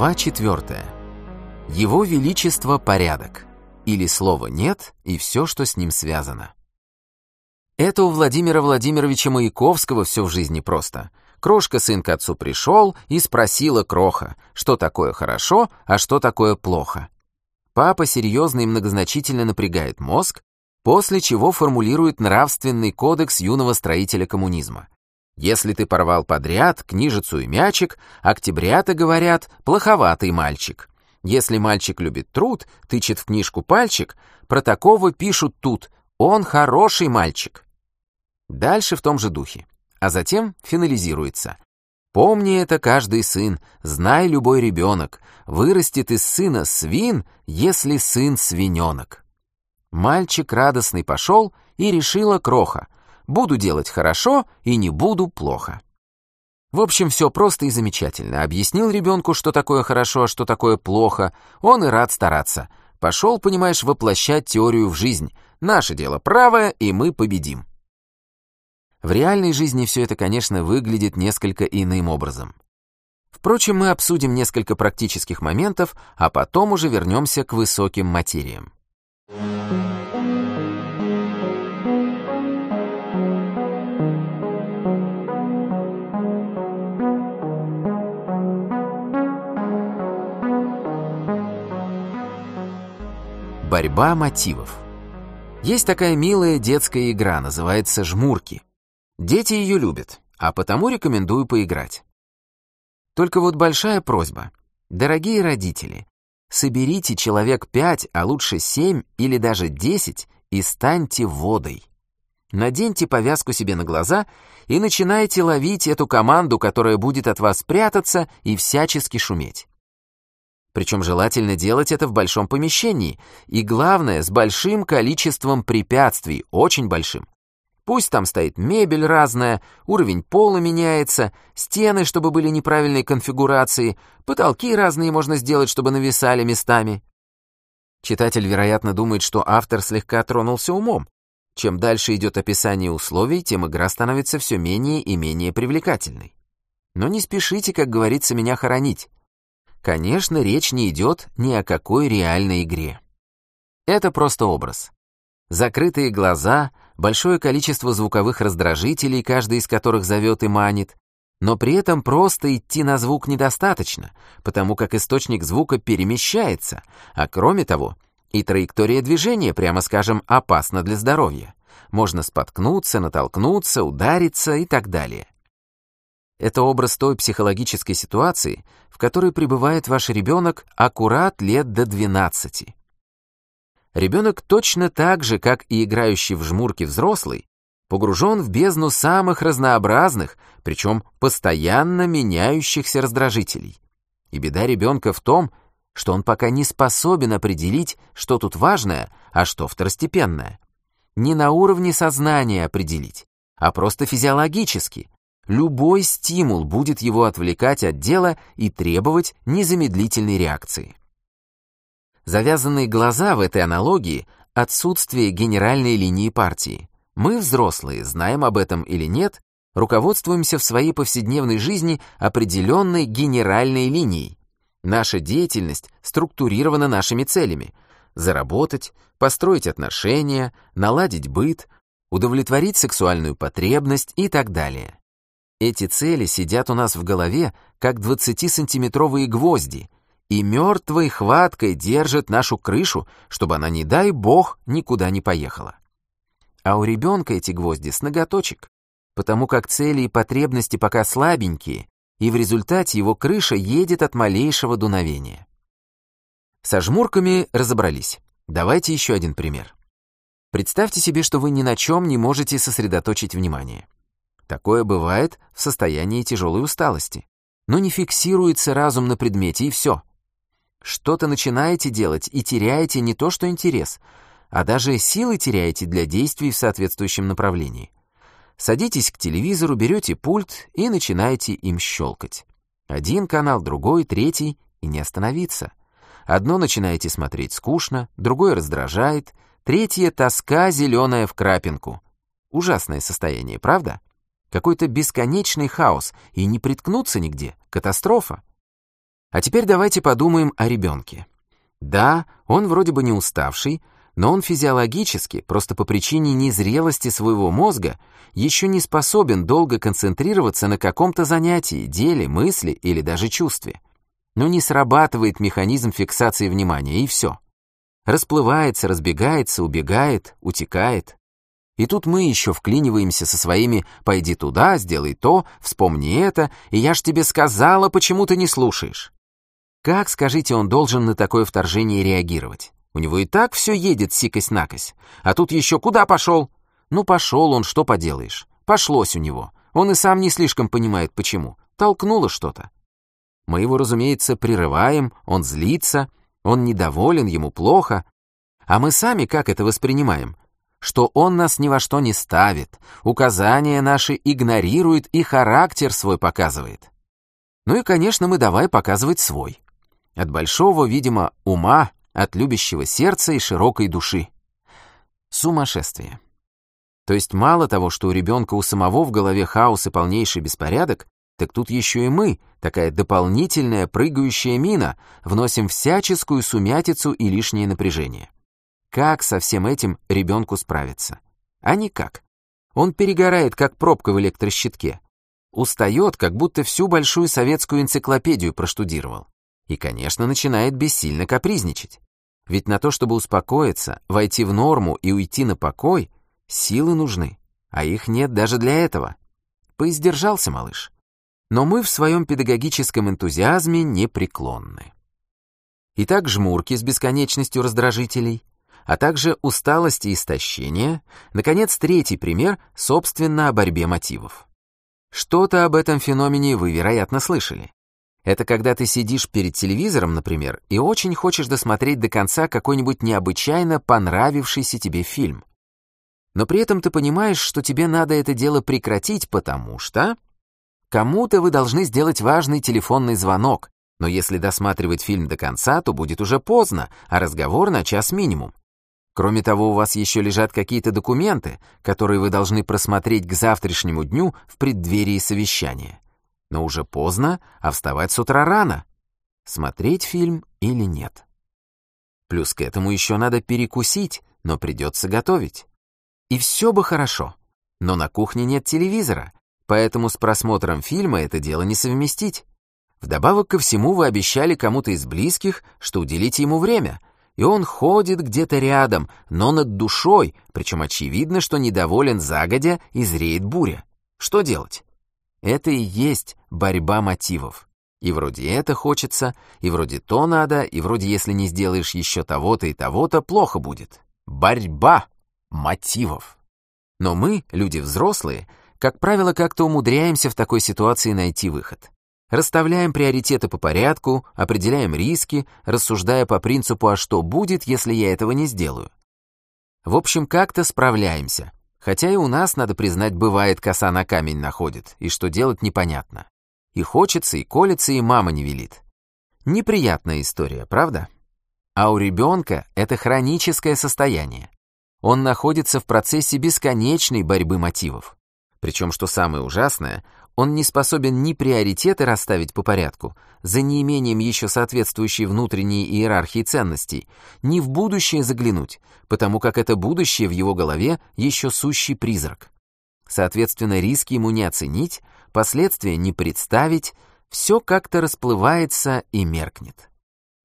Глава 4. Его Величество порядок. Или слова нет, и все, что с ним связано. Это у Владимира Владимировича Маяковского все в жизни просто. Крошка сын к отцу пришел и спросила Кроха, что такое хорошо, а что такое плохо. Папа серьезно и многозначительно напрягает мозг, после чего формулирует нравственный кодекс юного строителя коммунизма. Если ты порвал подряд книжицу и мячик, октябрята говорят «плоховатый мальчик». Если мальчик любит труд, тычет в книжку пальчик, про такого пишут тут «он хороший мальчик». Дальше в том же духе. А затем финализируется. Помни это каждый сын, знай любой ребенок, вырастет из сына свин, если сын свиненок. Мальчик радостный пошел и решила кроха — Буду делать хорошо и не буду плохо. В общем, все просто и замечательно. Объяснил ребенку, что такое хорошо, а что такое плохо. Он и рад стараться. Пошел, понимаешь, воплощать теорию в жизнь. Наше дело правое, и мы победим. В реальной жизни все это, конечно, выглядит несколько иным образом. Впрочем, мы обсудим несколько практических моментов, а потом уже вернемся к высоким материям. Борьба мотивов. Есть такая милая детская игра, называется «Жмурки». Дети ее любят, а потому рекомендую поиграть. Только вот большая просьба. Дорогие родители, соберите человек пять, а лучше семь или даже десять и станьте водой. Наденьте повязку себе на глаза и начинайте ловить эту команду, которая будет от вас прятаться и всячески шуметь. Причем желательно делать это в большом помещении, и главное, с большим количеством препятствий, очень большим. Пусть там стоит мебель разная, уровень пола меняется, стены, чтобы были неправильной конфигурации, потолки разные можно сделать, чтобы нависали местами. Читатель, вероятно, думает, что автор слегка тронулся умом. Чем дальше идет описание условий, тем игра становится все менее и менее привлекательной. Но не спешите, как говорится, меня хоронить. Конечно, речь не идет ни о какой реальной игре. Это просто образ. Закрытые глаза, большое количество звуковых раздражителей, каждый из которых зовет и манит, но при этом просто идти на звук недостаточно, потому как источник звука перемещается, а кроме того, и траектория движения, прямо скажем, опасна для здоровья. Можно споткнуться, натолкнуться, удариться и так далее. Это образ той психологической ситуации, в которой пребывает ваш ребенок аккурат лет до 12. Ребенок точно так же, как и играющий в жмурки взрослый, погружен в бездну самых разнообразных, причем постоянно меняющихся раздражителей. И беда ребенка в том, что он пока не способен определить, что тут важное, а что второстепенное. Не на уровне сознания определить, а просто физиологически, Любой стимул будет его отвлекать от дела и требовать незамедлительной реакции. Завязанные глаза в этой аналогии — отсутствие генеральной линии партии. Мы, взрослые, знаем об этом или нет, руководствуемся в своей повседневной жизни определенной генеральной линией. Наша деятельность структурирована нашими целями — заработать, построить отношения, наладить быт, удовлетворить сексуальную потребность и так далее. Эти цели сидят у нас в голове, как 20-сантиметровые гвозди, и мертвой хваткой держат нашу крышу, чтобы она, не дай бог, никуда не поехала. А у ребенка эти гвозди с ноготочек, потому как цели и потребности пока слабенькие, и в результате его крыша едет от малейшего дуновения. Со жмурками разобрались. Давайте еще один пример. Представьте себе, что вы ни на чем не можете сосредоточить внимание. Такое бывает в состоянии тяжелой усталости. Но не фиксируется разум на предмете, и все. Что-то начинаете делать и теряете не то что интерес, а даже силы теряете для действий в соответствующем направлении. Садитесь к телевизору, берете пульт и начинаете им щелкать. Один канал, другой, третий, и не остановиться. Одно начинаете смотреть скучно, другое раздражает, третье — тоска зеленая в крапинку. Ужасное состояние, правда? Какой-то бесконечный хаос, и не приткнуться нигде. Катастрофа. А теперь давайте подумаем о ребенке. Да, он вроде бы не уставший, но он физиологически, просто по причине незрелости своего мозга, еще не способен долго концентрироваться на каком-то занятии, деле, мысли или даже чувстве. Но не срабатывает механизм фиксации внимания, и все. Расплывается, разбегается, убегает, утекает. И тут мы еще вклиниваемся со своими «пойди туда, сделай то, вспомни это, и я ж тебе сказала, почему ты не слушаешь». Как, скажите, он должен на такое вторжение реагировать? У него и так все едет сикось-накось. А тут еще куда пошел? Ну, пошел он, что поделаешь. Пошлось у него. Он и сам не слишком понимает, почему. Толкнуло что-то. Мы его, разумеется, прерываем, он злится, он недоволен, ему плохо. А мы сами как это воспринимаем? Что он нас ни во что не ставит, указания наши игнорирует и характер свой показывает. Ну и, конечно, мы давай показывать свой. От большого, видимо, ума от любящего сердца и широкой души. Сумасшествие. То есть мало того, что у ребенка у самого в голове хаос и полнейший беспорядок, так тут еще и мы, такая дополнительная прыгающая мина, вносим всяческую сумятицу и лишнее напряжение. Как со всем этим ребенку справиться? А никак. Он перегорает, как пробка в электрощитке. Устает, как будто всю большую советскую энциклопедию проштудировал. И, конечно, начинает бессильно капризничать. Ведь на то, чтобы успокоиться, войти в норму и уйти на покой, силы нужны, а их нет даже для этого. Поиздержался малыш. Но мы в своем педагогическом энтузиазме непреклонны. Итак, жмурки с бесконечностью раздражителей, а также усталость и истощение, наконец, третий пример, собственно, о борьбе мотивов. Что-то об этом феномене вы, вероятно, слышали. Это когда ты сидишь перед телевизором, например, и очень хочешь досмотреть до конца какой-нибудь необычайно понравившийся тебе фильм. Но при этом ты понимаешь, что тебе надо это дело прекратить, потому что... Кому-то вы должны сделать важный телефонный звонок, но если досматривать фильм до конца, то будет уже поздно, а разговор на час минимум. Кроме того, у вас еще лежат какие-то документы, которые вы должны просмотреть к завтрашнему дню в преддверии совещания но уже поздно, а вставать с утра рано. Смотреть фильм или нет. Плюс к этому еще надо перекусить, но придется готовить. И все бы хорошо, но на кухне нет телевизора, поэтому с просмотром фильма это дело не совместить. Вдобавок ко всему вы обещали кому-то из близких, что уделите ему время, и он ходит где-то рядом, но над душой, причем очевидно, что недоволен загодя и зреет буря. Что делать? Это и есть борьба мотивов. И вроде это хочется, и вроде то надо, и вроде если не сделаешь еще того-то и того-то, плохо будет. Борьба мотивов. Но мы, люди взрослые, как правило, как-то умудряемся в такой ситуации найти выход. Расставляем приоритеты по порядку, определяем риски, рассуждая по принципу «а что будет, если я этого не сделаю?». В общем, как-то справляемся, Хотя и у нас, надо признать, бывает коса на камень находит, и что делать непонятно. И хочется, и колется, и мама не велит. Неприятная история, правда? А у ребенка это хроническое состояние. Он находится в процессе бесконечной борьбы мотивов. Причем, что самое ужасное, он не способен ни приоритеты расставить по порядку, за неимением еще соответствующей внутренней иерархии ценностей, ни в будущее заглянуть, потому как это будущее в его голове еще сущий призрак. Соответственно, риски ему не оценить, последствия не представить, все как-то расплывается и меркнет.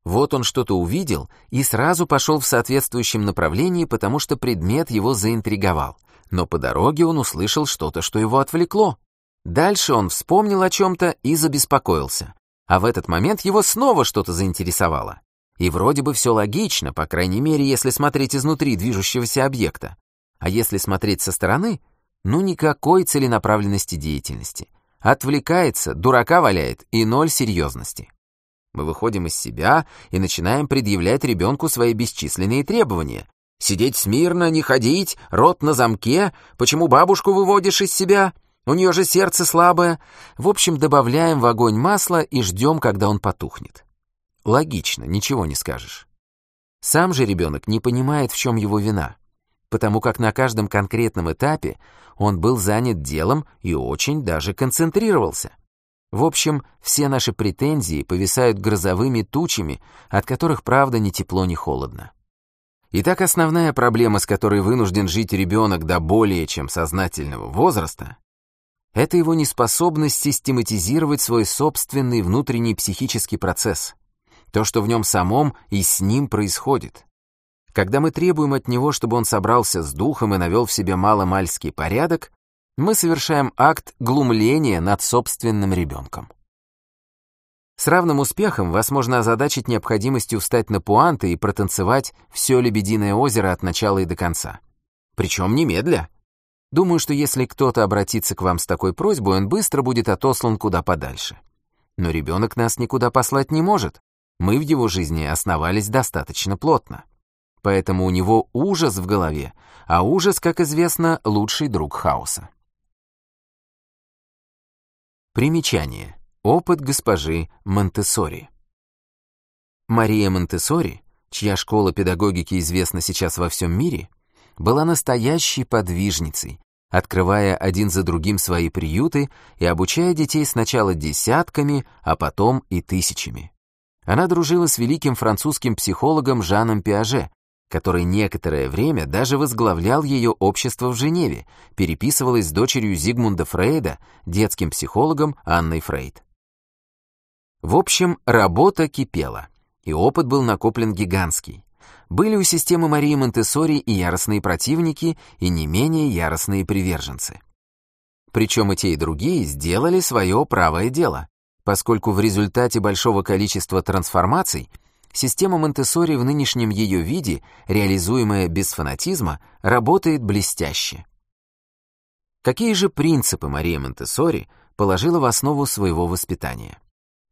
Вот он что-то увидел и сразу пошел в соответствующем направлении, потому что предмет его заинтриговал. Но по дороге он услышал что-то, что его отвлекло. Дальше он вспомнил о чем-то и забеспокоился. А в этот момент его снова что-то заинтересовало. И вроде бы все логично, по крайней мере, если смотреть изнутри движущегося объекта. А если смотреть со стороны, ну никакой целенаправленности деятельности. Отвлекается, дурака валяет и ноль серьезности. Мы выходим из себя и начинаем предъявлять ребенку свои бесчисленные требования. Сидеть смирно, не ходить, рот на замке, почему бабушку выводишь из себя? У нее же сердце слабое. В общем, добавляем в огонь масло и ждем, когда он потухнет. Логично, ничего не скажешь. Сам же ребенок не понимает, в чем его вина, потому как на каждом конкретном этапе он был занят делом и очень даже концентрировался. В общем, все наши претензии повисают грозовыми тучами, от которых, правда, ни тепло, ни холодно. Итак, основная проблема, с которой вынужден жить ребенок до более чем сознательного возраста, это его неспособность систематизировать свой собственный внутренний психический процесс, то, что в нем самом и с ним происходит. Когда мы требуем от него, чтобы он собрался с духом и навел в себе маломальский порядок, мы совершаем акт глумления над собственным ребенком. С равным успехом вас можно озадачить необходимостью встать на пуанты и протанцевать все «Лебединое озеро» от начала и до конца. Причем немедля. Думаю, что если кто-то обратится к вам с такой просьбой, он быстро будет отослан куда подальше. Но ребенок нас никуда послать не может. Мы в его жизни основались достаточно плотно. Поэтому у него ужас в голове, а ужас, как известно, лучший друг хаоса. Примечание. Опыт госпожи Монтессори. Мария Монтессори, чья школа педагогики известна сейчас во всем мире, была настоящей подвижницей, открывая один за другим свои приюты и обучая детей сначала десятками, а потом и тысячами. Она дружила с великим французским психологом Жаном Пиаже, который некоторое время даже возглавлял ее общество в Женеве, переписывалась с дочерью Зигмунда Фрейда, детским психологом Анной Фрейд. В общем, работа кипела, и опыт был накоплен гигантский. Были у системы Марии Монтессори и яростные противники, и не менее яростные приверженцы. Причем и те, и другие сделали свое правое дело, поскольку в результате большого количества трансформаций система Монтессори в нынешнем ее виде, реализуемая без фанатизма, работает блестяще. Какие же принципы Мария Монтессори положила в основу своего воспитания?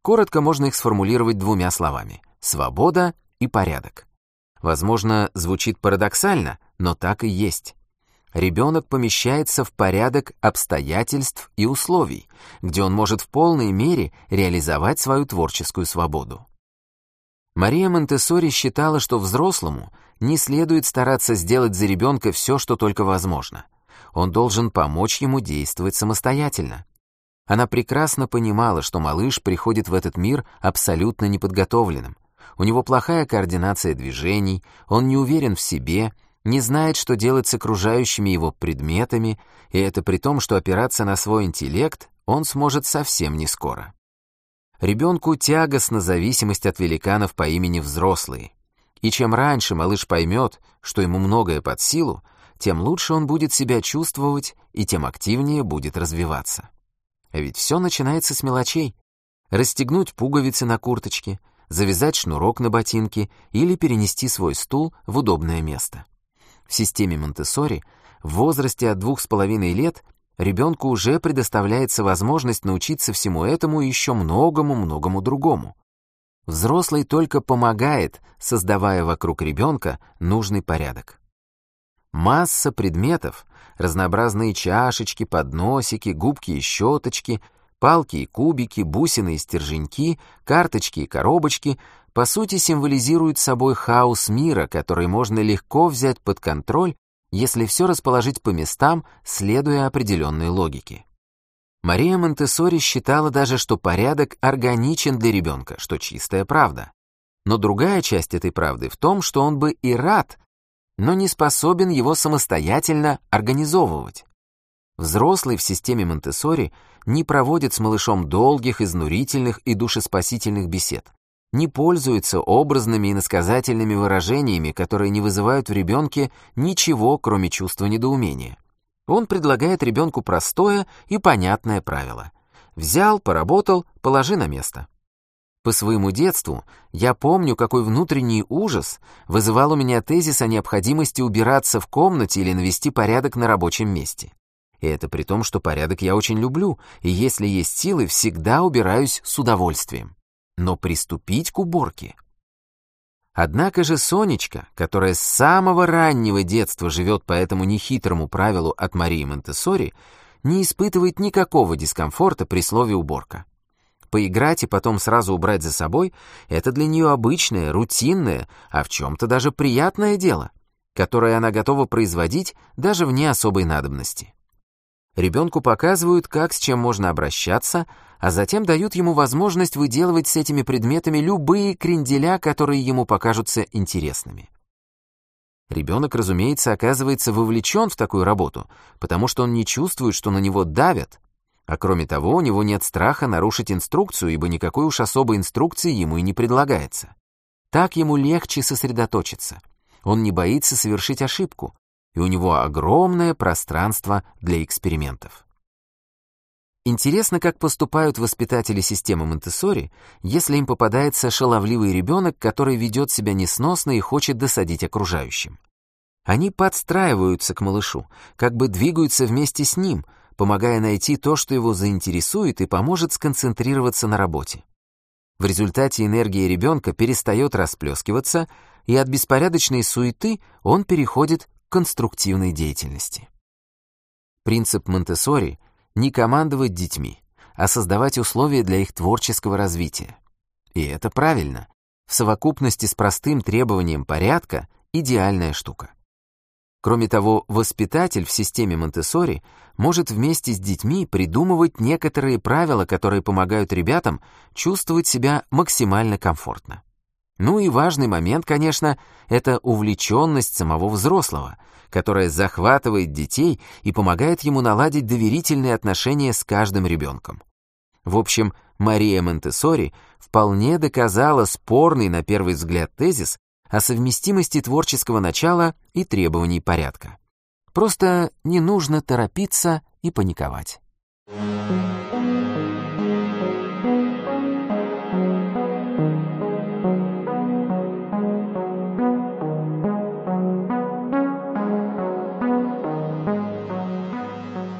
Коротко можно их сформулировать двумя словами — свобода и порядок. Возможно, звучит парадоксально, но так и есть. Ребенок помещается в порядок обстоятельств и условий, где он может в полной мере реализовать свою творческую свободу. Мария Монтессори считала, что взрослому не следует стараться сделать за ребенка все, что только возможно. Он должен помочь ему действовать самостоятельно. Она прекрасно понимала, что малыш приходит в этот мир абсолютно неподготовленным, у него плохая координация движений, он не уверен в себе, не знает, что делать с окружающими его предметами, и это при том, что опираться на свой интеллект он сможет совсем не скоро. Ребенку тягостна зависимость от великанов по имени взрослые. И чем раньше малыш поймет, что ему многое под силу, тем лучше он будет себя чувствовать и тем активнее будет развиваться. А ведь все начинается с мелочей. Расстегнуть пуговицы на курточке — завязать шнурок на ботинке или перенести свой стул в удобное место. В системе Монтессори в возрасте от двух с половиной лет ребенку уже предоставляется возможность научиться всему этому и еще многому-многому другому. Взрослый только помогает, создавая вокруг ребенка нужный порядок. Масса предметов, разнообразные чашечки, подносики, губки и щеточки — Палки и кубики, бусины и стерженьки, карточки и коробочки по сути символизируют собой хаос мира, который можно легко взять под контроль, если все расположить по местам, следуя определенной логике. Мария Монтессори считала даже, что порядок органичен для ребенка, что чистая правда. Но другая часть этой правды в том, что он бы и рад, но не способен его самостоятельно организовывать. Взрослый в системе Монтессори не проводит с малышом долгих, изнурительных и душеспасительных бесед, не пользуется образными и насказательными выражениями, которые не вызывают в ребенке ничего, кроме чувства недоумения. Он предлагает ребенку простое и понятное правило. Взял, поработал, положи на место. По своему детству я помню, какой внутренний ужас вызывал у меня тезис о необходимости убираться в комнате или навести порядок на рабочем месте. И это при том, что порядок я очень люблю, и если есть силы, всегда убираюсь с удовольствием. Но приступить к уборке... Однако же Сонечка, которая с самого раннего детства живет по этому нехитрому правилу от Марии Монтессори, не испытывает никакого дискомфорта при слове «уборка». Поиграть и потом сразу убрать за собой — это для нее обычное, рутинное, а в чем-то даже приятное дело, которое она готова производить даже вне особой надобности. Ребенку показывают, как с чем можно обращаться, а затем дают ему возможность выделывать с этими предметами любые кренделя, которые ему покажутся интересными. Ребенок, разумеется, оказывается вовлечен в такую работу, потому что он не чувствует, что на него давят, а кроме того, у него нет страха нарушить инструкцию, ибо никакой уж особой инструкции ему и не предлагается. Так ему легче сосредоточиться. Он не боится совершить ошибку, и у него огромное пространство для экспериментов. Интересно, как поступают воспитатели системы Монтессори, если им попадается шаловливый ребенок, который ведет себя несносно и хочет досадить окружающим. Они подстраиваются к малышу, как бы двигаются вместе с ним, помогая найти то, что его заинтересует и поможет сконцентрироваться на работе. В результате энергия ребенка перестает расплескиваться, и от беспорядочной суеты он переходит конструктивной деятельности. Принцип Монтессори не командовать детьми, а создавать условия для их творческого развития. И это правильно. В совокупности с простым требованием порядка идеальная штука. Кроме того, воспитатель в системе Монтессори может вместе с детьми придумывать некоторые правила, которые помогают ребятам чувствовать себя максимально комфортно. Ну и важный момент, конечно, это увлеченность самого взрослого, которая захватывает детей и помогает ему наладить доверительные отношения с каждым ребенком. В общем, Мария Монтессори вполне доказала спорный на первый взгляд тезис о совместимости творческого начала и требований порядка. Просто не нужно торопиться и паниковать.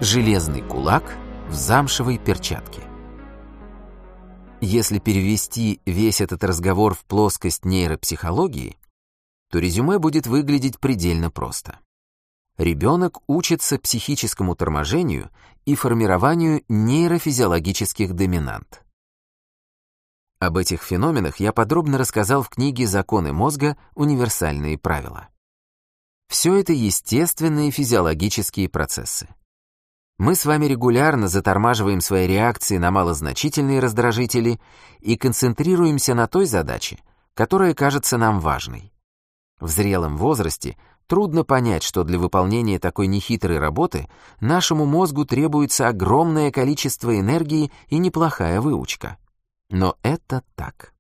Железный кулак в замшевой перчатке. Если перевести весь этот разговор в плоскость нейропсихологии, то резюме будет выглядеть предельно просто. Ребенок учится психическому торможению и формированию нейрофизиологических доминант. Об этих феноменах я подробно рассказал в книге «Законы мозга. Универсальные правила». Все это естественные физиологические процессы. Мы с вами регулярно затормаживаем свои реакции на малозначительные раздражители и концентрируемся на той задаче, которая кажется нам важной. В зрелом возрасте трудно понять, что для выполнения такой нехитрой работы нашему мозгу требуется огромное количество энергии и неплохая выучка. Но это так.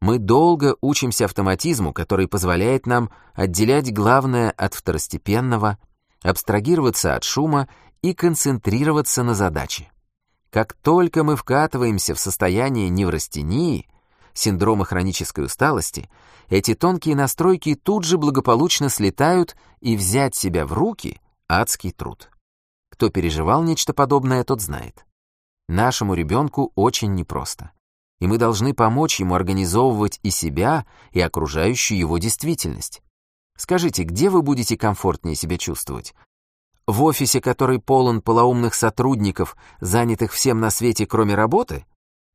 Мы долго учимся автоматизму, который позволяет нам отделять главное от второстепенного, абстрагироваться от шума и концентрироваться на задаче. Как только мы вкатываемся в состояние неврастении, синдрома хронической усталости, эти тонкие настройки тут же благополучно слетают, и взять себя в руки — адский труд. Кто переживал нечто подобное, тот знает. Нашему ребенку очень непросто, и мы должны помочь ему организовывать и себя, и окружающую его действительность. Скажите, где вы будете комфортнее себя чувствовать? В офисе, который полон полоумных сотрудников, занятых всем на свете, кроме работы?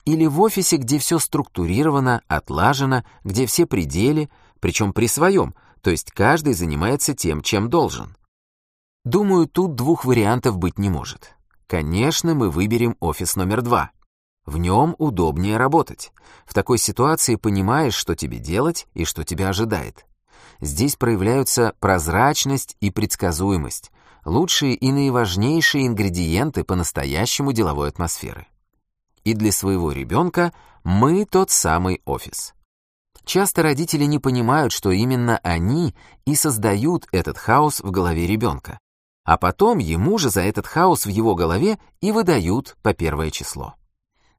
Или в офисе, где все структурировано, отлажено, где все пределы, причем при своем, то есть каждый занимается тем, чем должен? Думаю, тут двух вариантов быть не может. Конечно, мы выберем офис номер два. В нем удобнее работать. В такой ситуации понимаешь, что тебе делать и что тебя ожидает. Здесь проявляются прозрачность и предсказуемость, лучшие и наиважнейшие ингредиенты по-настоящему деловой атмосферы. И для своего ребенка мы тот самый офис. Часто родители не понимают, что именно они и создают этот хаос в голове ребенка, а потом ему же за этот хаос в его голове и выдают по первое число.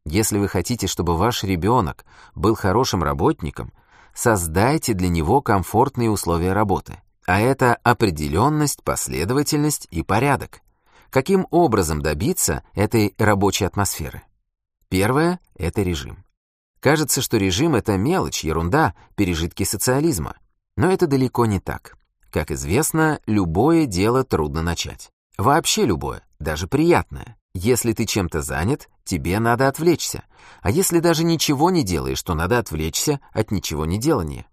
Если вы хотите, чтобы ваш ребенок был хорошим работником, создайте для него комфортные условия работы а это определенность, последовательность и порядок. Каким образом добиться этой рабочей атмосферы? Первое — это режим. Кажется, что режим — это мелочь, ерунда, пережитки социализма. Но это далеко не так. Как известно, любое дело трудно начать. Вообще любое, даже приятное. Если ты чем-то занят, тебе надо отвлечься. А если даже ничего не делаешь, то надо отвлечься от ничего не делания.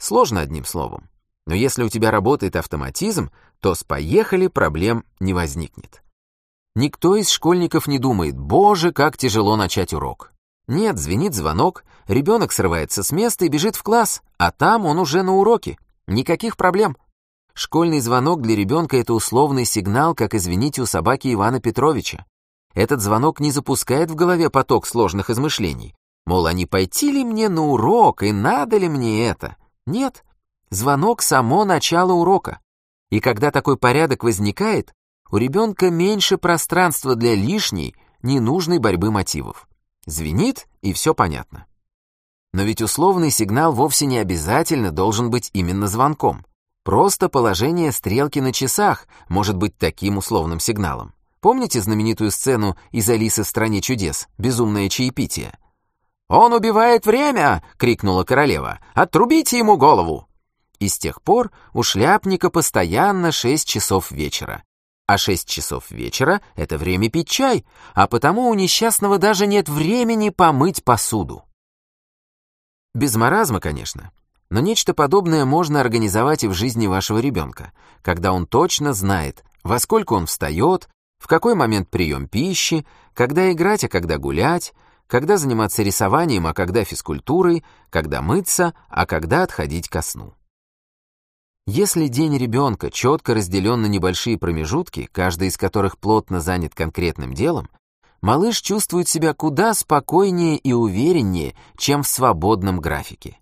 Сложно одним словом. Но если у тебя работает автоматизм, то с «поехали» проблем не возникнет. Никто из школьников не думает, боже, как тяжело начать урок. Нет, звенит звонок, ребенок срывается с места и бежит в класс, а там он уже на уроке. Никаких проблем. Школьный звонок для ребенка — это условный сигнал, как извините у собаки Ивана Петровича. Этот звонок не запускает в голове поток сложных измышлений. Мол, а не пойти ли мне на урок, и надо ли мне это? Нет. Звонок — само начало урока. И когда такой порядок возникает, у ребенка меньше пространства для лишней, ненужной борьбы мотивов. Звенит, и все понятно. Но ведь условный сигнал вовсе не обязательно должен быть именно звонком. Просто положение стрелки на часах может быть таким условным сигналом. Помните знаменитую сцену из «Алисы в стране чудес» «Безумное чаепитие»? «Он убивает время!» — крикнула королева. «Отрубите ему голову!» И с тех пор у шляпника постоянно шесть часов вечера. А шесть часов вечера — это время пить чай, а потому у несчастного даже нет времени помыть посуду. Без маразма, конечно. Но нечто подобное можно организовать и в жизни вашего ребенка, когда он точно знает, во сколько он встает, в какой момент прием пищи, когда играть, а когда гулять, когда заниматься рисованием, а когда физкультурой, когда мыться, а когда отходить ко сну. Если день ребенка четко разделен на небольшие промежутки, каждый из которых плотно занят конкретным делом, малыш чувствует себя куда спокойнее и увереннее, чем в свободном графике.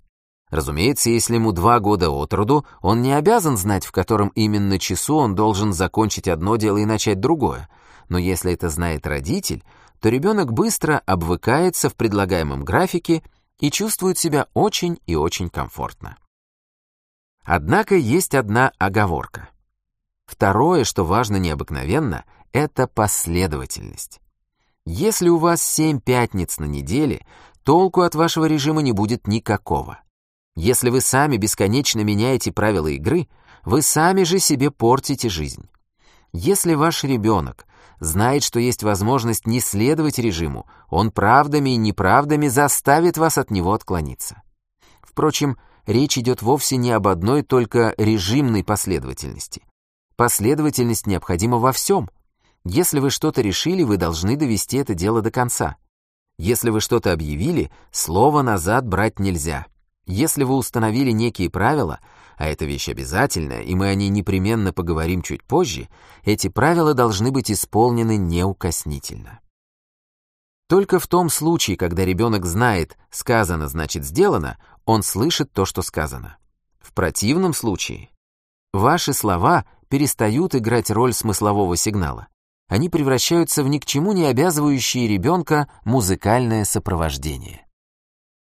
Разумеется, если ему два года от роду, он не обязан знать, в котором именно часу он должен закончить одно дело и начать другое. Но если это знает родитель, то ребенок быстро обвыкается в предлагаемом графике и чувствует себя очень и очень комфортно. Однако есть одна оговорка. Второе, что важно необыкновенно, это последовательность. Если у вас 7 пятниц на неделе, толку от вашего режима не будет никакого. Если вы сами бесконечно меняете правила игры, вы сами же себе портите жизнь. Если ваш ребенок знает, что есть возможность не следовать режиму, он правдами и неправдами заставит вас от него отклониться. Впрочем, речь идет вовсе не об одной только режимной последовательности. Последовательность необходима во всем. Если вы что-то решили, вы должны довести это дело до конца. Если вы что-то объявили, слово назад брать нельзя. Если вы установили некие правила, а эта вещь обязательная, и мы о ней непременно поговорим чуть позже, эти правила должны быть исполнены неукоснительно. Только в том случае, когда ребенок знает «сказано, значит сделано», он слышит то, что сказано. В противном случае ваши слова перестают играть роль смыслового сигнала. Они превращаются в ни к чему не обязывающие ребенка музыкальное сопровождение.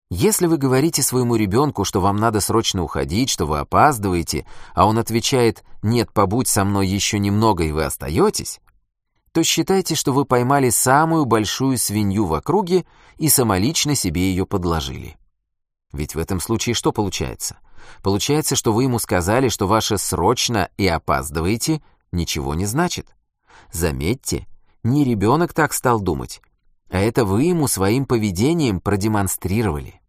Если вы говорите своему ребенку, что вам надо срочно уходить, что вы опаздываете, а он отвечает «нет, побудь со мной еще немного, и вы остаетесь», то считайте, что вы поймали самую большую свинью в округе и самолично себе ее подложили. Ведь в этом случае что получается? Получается, что вы ему сказали, что ваше «срочно» и «опаздываете» ничего не значит. Заметьте, не ребенок так стал думать, а это вы ему своим поведением продемонстрировали.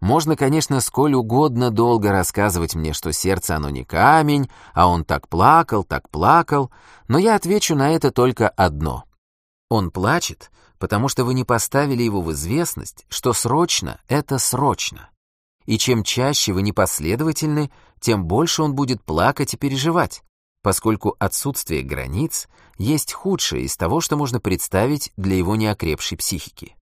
Можно, конечно, сколь угодно долго рассказывать мне, что сердце оно не камень, а он так плакал, так плакал, но я отвечу на это только одно. Он плачет, потому что вы не поставили его в известность, что срочно — это срочно. И чем чаще вы непоследовательны, тем больше он будет плакать и переживать, поскольку отсутствие границ есть худшее из того, что можно представить для его неокрепшей психики.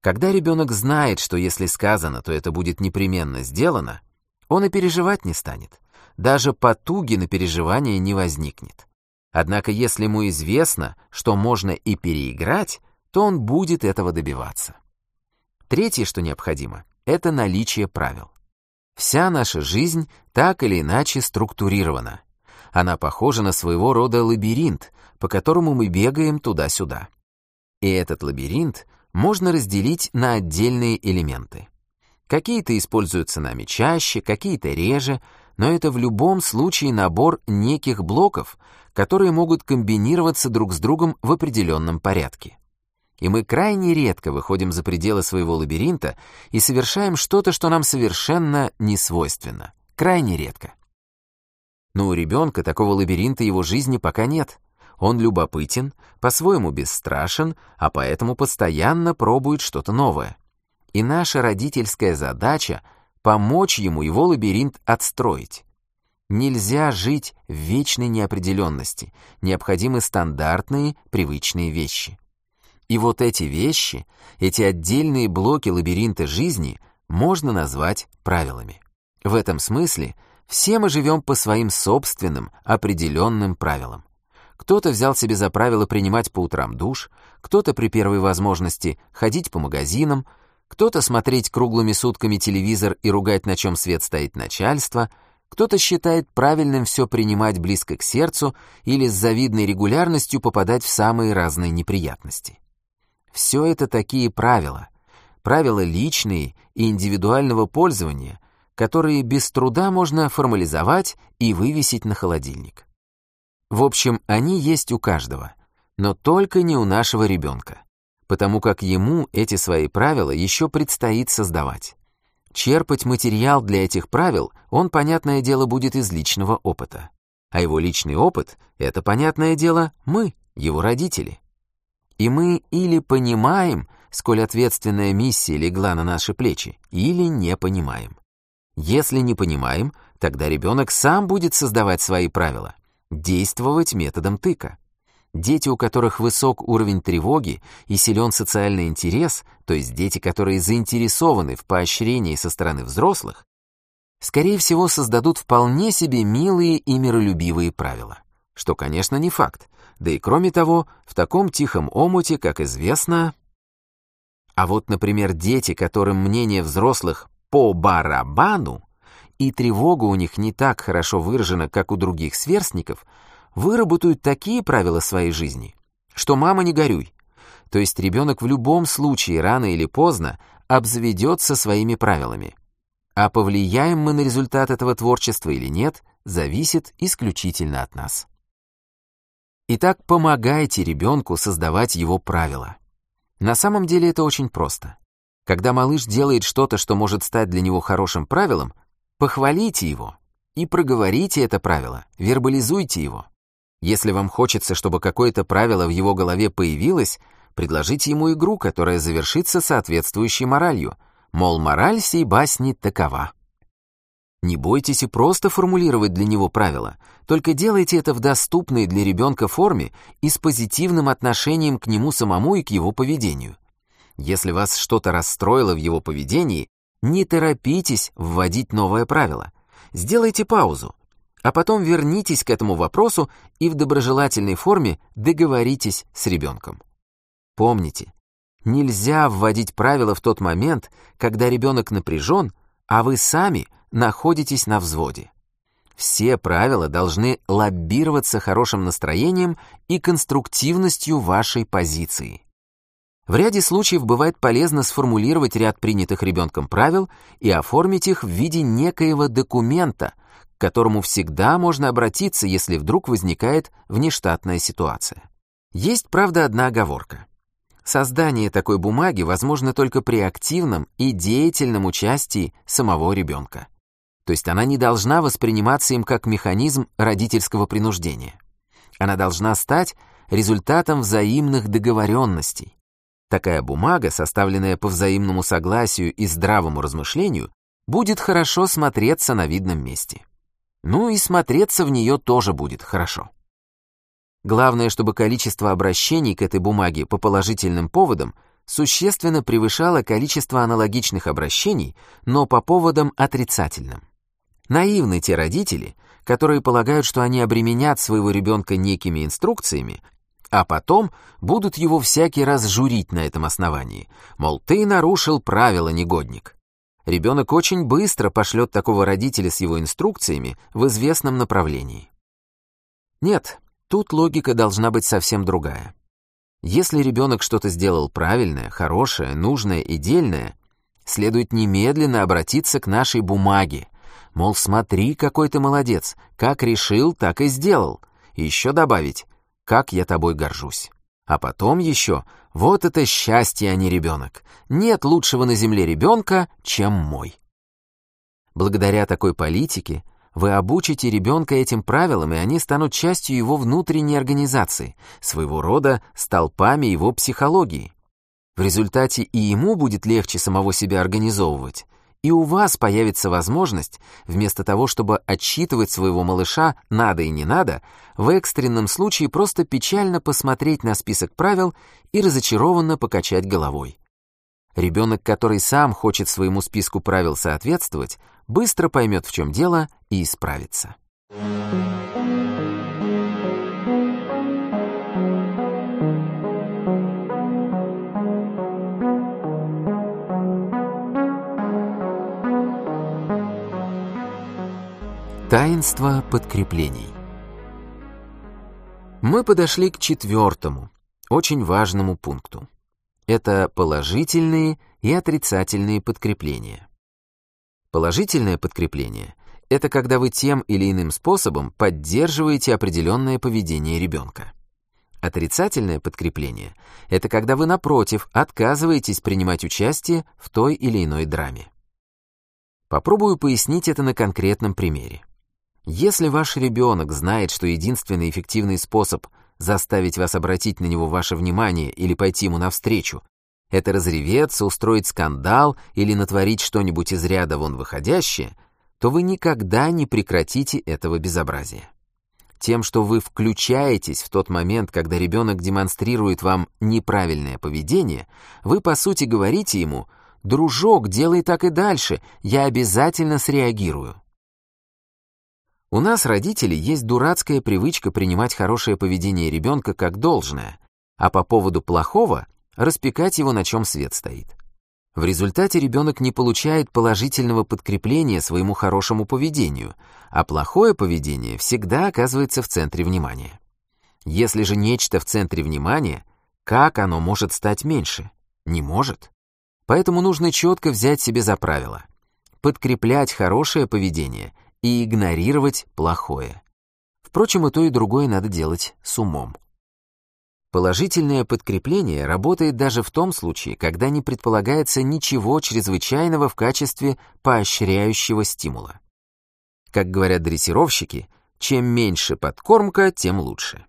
Когда ребенок знает, что если сказано, то это будет непременно сделано, он и переживать не станет. Даже потуги на переживание не возникнет. Однако если ему известно, что можно и переиграть, то он будет этого добиваться. Третье, что необходимо, это наличие правил. Вся наша жизнь так или иначе структурирована. Она похожа на своего рода лабиринт, по которому мы бегаем туда-сюда. И этот лабиринт можно разделить на отдельные элементы. Какие-то используются нами чаще, какие-то реже, но это в любом случае набор неких блоков, которые могут комбинироваться друг с другом в определенном порядке. И мы крайне редко выходим за пределы своего лабиринта и совершаем что-то, что нам совершенно не свойственно. Крайне редко. Но у ребенка такого лабиринта его жизни пока нет. Он любопытен, по-своему бесстрашен, а поэтому постоянно пробует что-то новое. И наша родительская задача — помочь ему его лабиринт отстроить. Нельзя жить в вечной неопределенности, необходимы стандартные, привычные вещи. И вот эти вещи, эти отдельные блоки лабиринта жизни можно назвать правилами. В этом смысле все мы живем по своим собственным, определенным правилам. Кто-то взял себе за правило принимать по утрам душ, кто-то при первой возможности ходить по магазинам, кто-то смотреть круглыми сутками телевизор и ругать, на чем свет стоит начальство, кто-то считает правильным все принимать близко к сердцу или с завидной регулярностью попадать в самые разные неприятности. Все это такие правила, правила личные и индивидуального пользования, которые без труда можно формализовать и вывесить на холодильник. В общем, они есть у каждого, но только не у нашего ребенка, потому как ему эти свои правила еще предстоит создавать. Черпать материал для этих правил он, понятное дело, будет из личного опыта. А его личный опыт — это, понятное дело, мы, его родители. И мы или понимаем, сколь ответственная миссия легла на наши плечи, или не понимаем. Если не понимаем, тогда ребенок сам будет создавать свои правила, действовать методом тыка. Дети, у которых высок уровень тревоги и силен социальный интерес, то есть дети, которые заинтересованы в поощрении со стороны взрослых, скорее всего создадут вполне себе милые и миролюбивые правила. Что, конечно, не факт. Да и кроме того, в таком тихом омуте, как известно... А вот, например, дети, которым мнение взрослых по барабану, и тревога у них не так хорошо выражена, как у других сверстников, выработают такие правила своей жизни, что мама не горюй. То есть ребенок в любом случае рано или поздно обзаведется своими правилами. А повлияем мы на результат этого творчества или нет, зависит исключительно от нас. Итак, помогайте ребенку создавать его правила. На самом деле это очень просто. Когда малыш делает что-то, что может стать для него хорошим правилом, Похвалите его и проговорите это правило, вербализуйте его. Если вам хочется, чтобы какое-то правило в его голове появилось, предложите ему игру, которая завершится соответствующей моралью, мол, мораль сей басни такова. Не бойтесь и просто формулировать для него правила, только делайте это в доступной для ребенка форме и с позитивным отношением к нему самому и к его поведению. Если вас что-то расстроило в его поведении, не торопитесь вводить новое правило. Сделайте паузу, а потом вернитесь к этому вопросу и в доброжелательной форме договоритесь с ребенком. Помните, нельзя вводить правила в тот момент, когда ребенок напряжен, а вы сами находитесь на взводе. Все правила должны лоббироваться хорошим настроением и конструктивностью вашей позиции. В ряде случаев бывает полезно сформулировать ряд принятых ребенком правил и оформить их в виде некоего документа, к которому всегда можно обратиться, если вдруг возникает внештатная ситуация. Есть, правда, одна оговорка. Создание такой бумаги возможно только при активном и деятельном участии самого ребенка. То есть она не должна восприниматься им как механизм родительского принуждения. Она должна стать результатом взаимных договоренностей, Такая бумага, составленная по взаимному согласию и здравому размышлению, будет хорошо смотреться на видном месте. Ну и смотреться в нее тоже будет хорошо. Главное, чтобы количество обращений к этой бумаге по положительным поводам существенно превышало количество аналогичных обращений, но по поводам отрицательным. Наивны те родители, которые полагают, что они обременят своего ребенка некими инструкциями, а потом будут его всякий раз журить на этом основании, мол, ты нарушил правила, негодник. Ребенок очень быстро пошлет такого родителя с его инструкциями в известном направлении. Нет, тут логика должна быть совсем другая. Если ребенок что-то сделал правильное, хорошее, нужное и дельное, следует немедленно обратиться к нашей бумаге, мол, смотри, какой ты молодец, как решил, так и сделал. И еще добавить, как я тобой горжусь. А потом еще, вот это счастье, а не ребенок. Нет лучшего на земле ребенка, чем мой. Благодаря такой политике Вы обучите ребенка этим правилам, и они станут частью его внутренней организации, своего рода столпами его психологии. В результате и ему будет легче самого себя организовывать, и у вас появится возможность, вместо того, чтобы отчитывать своего малыша «надо» и «не надо», в экстренном случае просто печально посмотреть на список правил и разочарованно покачать головой. Ребенок, который сам хочет своему списку правил соответствовать, быстро поймет, в чем дело, и исправится. Таинство подкреплений. Мы подошли к четвертому, очень важному пункту. Это положительные и отрицательные подкрепления. Положительное подкрепление — это когда вы тем или иным способом поддерживаете определенное поведение ребенка. Отрицательное подкрепление — это когда вы, напротив, отказываетесь принимать участие в той или иной драме. Попробую пояснить это на конкретном примере. Если ваш ребенок знает, что единственный эффективный способ заставить вас обратить на него ваше внимание или пойти ему навстречу — это разреветься, устроить скандал или натворить что-нибудь из ряда вон выходящее, то вы никогда не прекратите этого безобразия. Тем, что вы включаетесь в тот момент, когда ребенок демонстрирует вам неправильное поведение, вы, по сути, говорите ему «Дружок, делай так и дальше, я обязательно среагирую». У нас, родителей, есть дурацкая привычка принимать хорошее поведение ребенка как должное, а по поводу плохого распекать его, на чем свет стоит. В результате ребенок не получает положительного подкрепления своему хорошему поведению, а плохое поведение всегда оказывается в центре внимания. Если же нечто в центре внимания, как оно может стать меньше? Не может. Поэтому нужно четко взять себе за правило. Подкреплять хорошее поведение — и игнорировать плохое. Впрочем, и то, и другое надо делать с умом. Положительное подкрепление работает даже в том случае, когда не предполагается ничего чрезвычайного в качестве поощряющего стимула. Как говорят дрессировщики, чем меньше подкормка, тем лучше.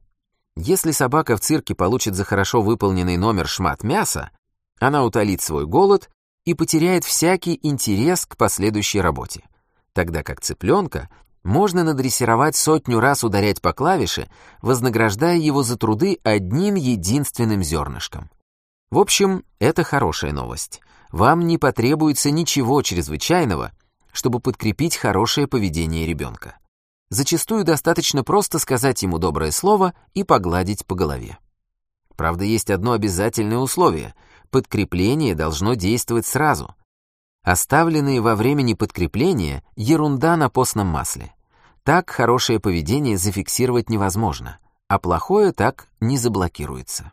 Если собака в цирке получит за хорошо выполненный номер шмат мяса, она утолит свой голод и потеряет всякий интерес к последующей работе тогда как цыпленка можно надрессировать сотню раз ударять по клавише, вознаграждая его за труды одним единственным зернышком. В общем, это хорошая новость. Вам не потребуется ничего чрезвычайного, чтобы подкрепить хорошее поведение ребенка. Зачастую достаточно просто сказать ему доброе слово и погладить по голове. Правда, есть одно обязательное условие — подкрепление должно действовать сразу, Оставленные во времени подкрепления — ерунда на постном масле. Так хорошее поведение зафиксировать невозможно, а плохое так не заблокируется.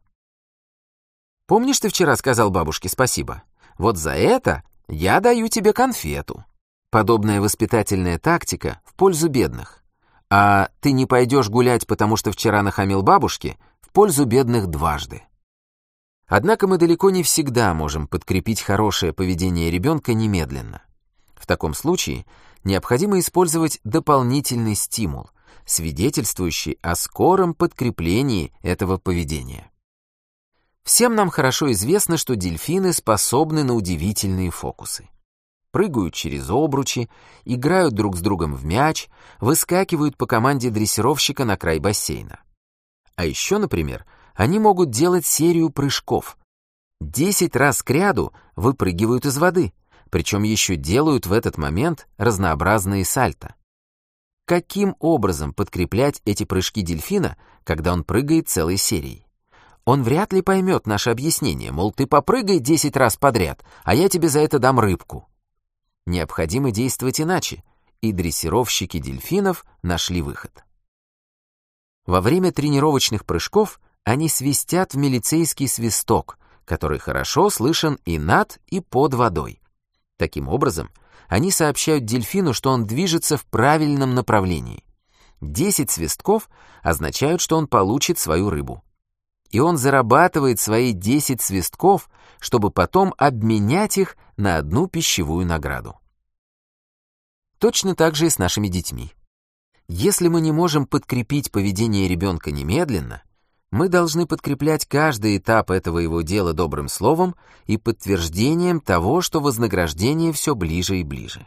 Помнишь, ты вчера сказал бабушке спасибо? Вот за это я даю тебе конфету. Подобная воспитательная тактика в пользу бедных. А ты не пойдешь гулять, потому что вчера нахамил бабушке, в пользу бедных дважды. Однако мы далеко не всегда можем подкрепить хорошее поведение ребенка немедленно. В таком случае необходимо использовать дополнительный стимул, свидетельствующий о скором подкреплении этого поведения. Всем нам хорошо известно, что дельфины способны на удивительные фокусы. Прыгают через обручи, играют друг с другом в мяч, выскакивают по команде дрессировщика на край бассейна. А еще, например, они могут делать серию прыжков. Десять раз кряду выпрыгивают из воды, причем еще делают в этот момент разнообразные сальто. Каким образом подкреплять эти прыжки дельфина, когда он прыгает целой серией? Он вряд ли поймет наше объяснение, мол, ты попрыгай десять раз подряд, а я тебе за это дам рыбку. Необходимо действовать иначе, и дрессировщики дельфинов нашли выход. Во время тренировочных прыжков они свистят в милицейский свисток, который хорошо слышен и над, и под водой. Таким образом, они сообщают дельфину, что он движется в правильном направлении. Десять свистков означают, что он получит свою рыбу. И он зарабатывает свои десять свистков, чтобы потом обменять их на одну пищевую награду. Точно так же и с нашими детьми. Если мы не можем подкрепить поведение ребенка немедленно, мы должны подкреплять каждый этап этого его дела добрым словом и подтверждением того, что вознаграждение все ближе и ближе.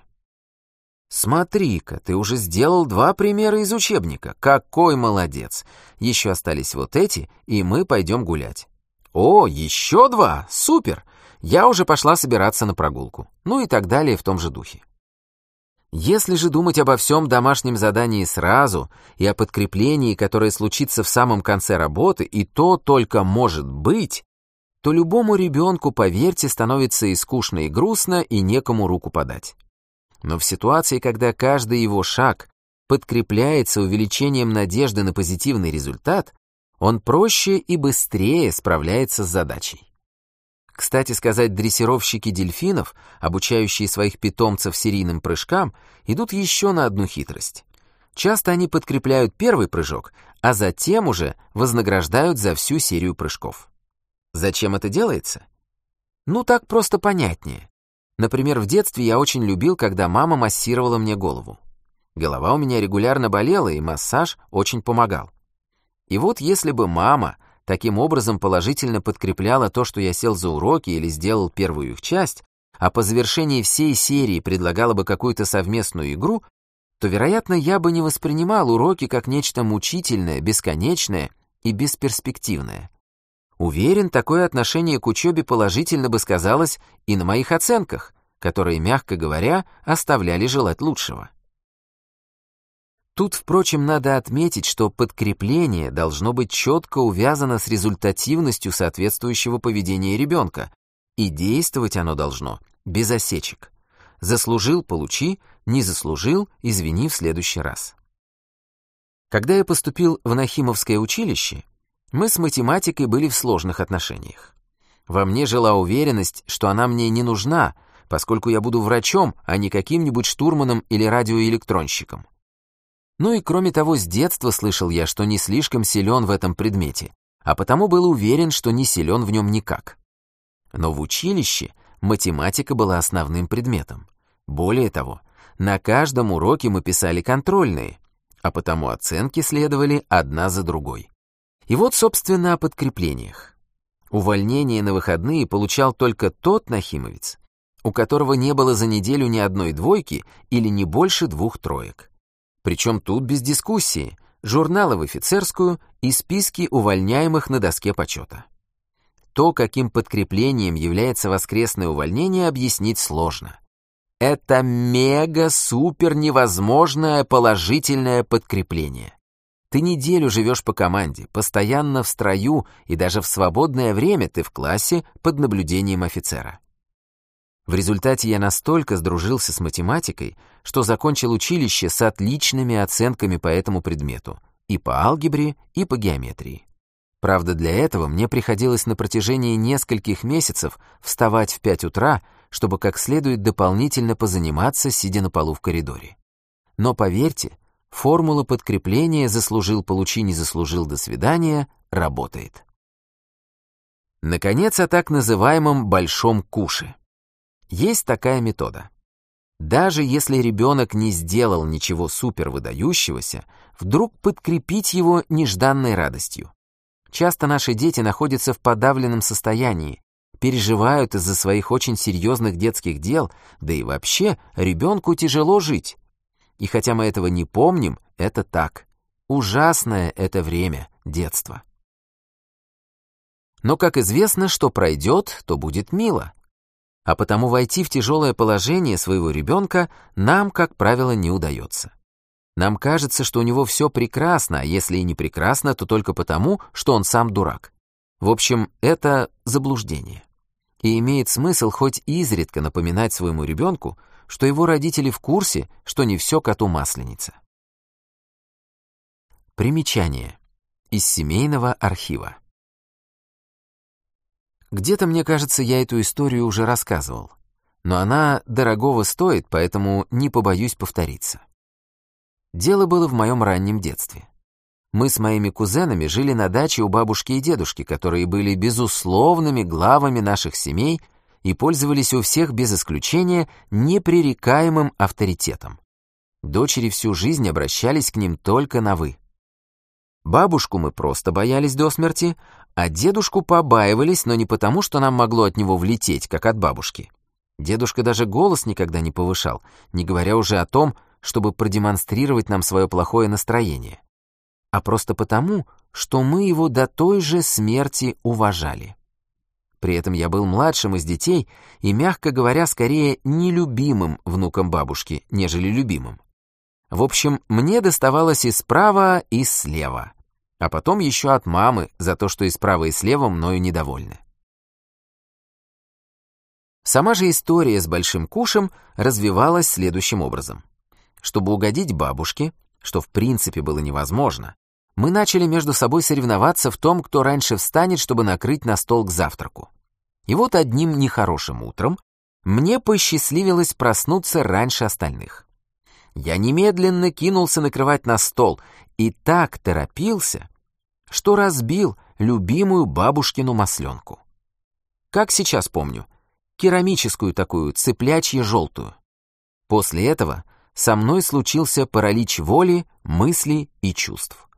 «Смотри-ка, ты уже сделал два примера из учебника. Какой молодец! Еще остались вот эти, и мы пойдем гулять». «О, еще два! Супер! Я уже пошла собираться на прогулку». Ну и так далее в том же духе. Если же думать обо всем домашнем задании сразу и о подкреплении, которое случится в самом конце работы, и то только может быть, то любому ребенку, поверьте, становится и скучно, и грустно, и некому руку подать. Но в ситуации, когда каждый его шаг подкрепляется увеличением надежды на позитивный результат, он проще и быстрее справляется с задачей. Кстати сказать, дрессировщики дельфинов, обучающие своих питомцев серийным прыжкам, идут еще на одну хитрость. Часто они подкрепляют первый прыжок, а затем уже вознаграждают за всю серию прыжков. Зачем это делается? Ну так просто понятнее. Например, в детстве я очень любил, когда мама массировала мне голову. Голова у меня регулярно болела, и массаж очень помогал. И вот если бы мама таким образом положительно подкрепляла то, что я сел за уроки или сделал первую их часть, а по завершении всей серии предлагала бы какую-то совместную игру, то, вероятно, я бы не воспринимал уроки как нечто мучительное, бесконечное и бесперспективное. Уверен, такое отношение к учебе положительно бы сказалось и на моих оценках, которые, мягко говоря, оставляли желать лучшего. Тут, впрочем, надо отметить, что подкрепление должно быть четко увязано с результативностью соответствующего поведения ребенка, и действовать оно должно без осечек. Заслужил — получи, не заслужил — извини в следующий раз. Когда я поступил в Нахимовское училище, мы с математикой были в сложных отношениях. Во мне жила уверенность, что она мне не нужна, поскольку я буду врачом, а не каким-нибудь штурманом или радиоэлектронщиком. Ну и кроме того, с детства слышал я, что не слишком силен в этом предмете, а потому был уверен, что не силен в нем никак. Но в училище математика была основным предметом. Более того, на каждом уроке мы писали контрольные, а потому оценки следовали одна за другой. И вот, собственно, о подкреплениях. Увольнение на выходные получал только тот нахимовец, у которого не было за неделю ни одной двойки или не больше двух троек. Причем тут без дискуссии, журналы в офицерскую и списки увольняемых на доске почета. То, каким подкреплением является воскресное увольнение, объяснить сложно. Это мега-супер невозможное положительное подкрепление. Ты неделю живешь по команде, постоянно в строю, и даже в свободное время ты в классе под наблюдением офицера. В результате я настолько сдружился с математикой, что закончил училище с отличными оценками по этому предмету, и по алгебре, и по геометрии. Правда, для этого мне приходилось на протяжении нескольких месяцев вставать в 5 утра, чтобы как следует дополнительно позаниматься, сидя на полу в коридоре. Но поверьте, формула подкрепления «заслужил, получи, не заслужил, до свидания» работает. Наконец, о так называемом «большом куше». Есть такая метода. Даже если ребенок не сделал ничего супервыдающегося, вдруг подкрепить его нежданной радостью. Часто наши дети находятся в подавленном состоянии, переживают из-за своих очень серьезных детских дел, да и вообще ребенку тяжело жить. И хотя мы этого не помним, это так. Ужасное это время, детство. Но, как известно, что пройдет, то будет мило а потому войти в тяжелое положение своего ребенка нам, как правило, не удается. Нам кажется, что у него все прекрасно, а если и не прекрасно, то только потому, что он сам дурак. В общем, это заблуждение. И имеет смысл хоть изредка напоминать своему ребенку, что его родители в курсе, что не все коту масленица. Примечание. Из семейного архива. Где-то, мне кажется, я эту историю уже рассказывал. Но она дорогого стоит, поэтому не побоюсь повториться. Дело было в моем раннем детстве. Мы с моими кузенами жили на даче у бабушки и дедушки, которые были безусловными главами наших семей и пользовались у всех без исключения непререкаемым авторитетом. Дочери всю жизнь обращались к ним только на «вы». Бабушку мы просто боялись до смерти, а дедушку побаивались, но не потому, что нам могло от него влететь, как от бабушки. Дедушка даже голос никогда не повышал, не говоря уже о том, чтобы продемонстрировать нам свое плохое настроение, а просто потому, что мы его до той же смерти уважали. При этом я был младшим из детей и, мягко говоря, скорее нелюбимым внуком бабушки, нежели любимым. В общем, мне доставалось и справа, и слева. А потом еще от мамы за то, что и справа, и слева мною недовольны. Сама же история с Большим Кушем развивалась следующим образом. Чтобы угодить бабушке, что в принципе было невозможно, мы начали между собой соревноваться в том, кто раньше встанет, чтобы накрыть на стол к завтраку. И вот одним нехорошим утром мне посчастливилось проснуться раньше остальных. Я немедленно кинулся накрывать на стол и так торопился, что разбил любимую бабушкину масленку. Как сейчас помню, керамическую такую, цыплячье желтую. После этого со мной случился паралич воли, мыслей и чувств.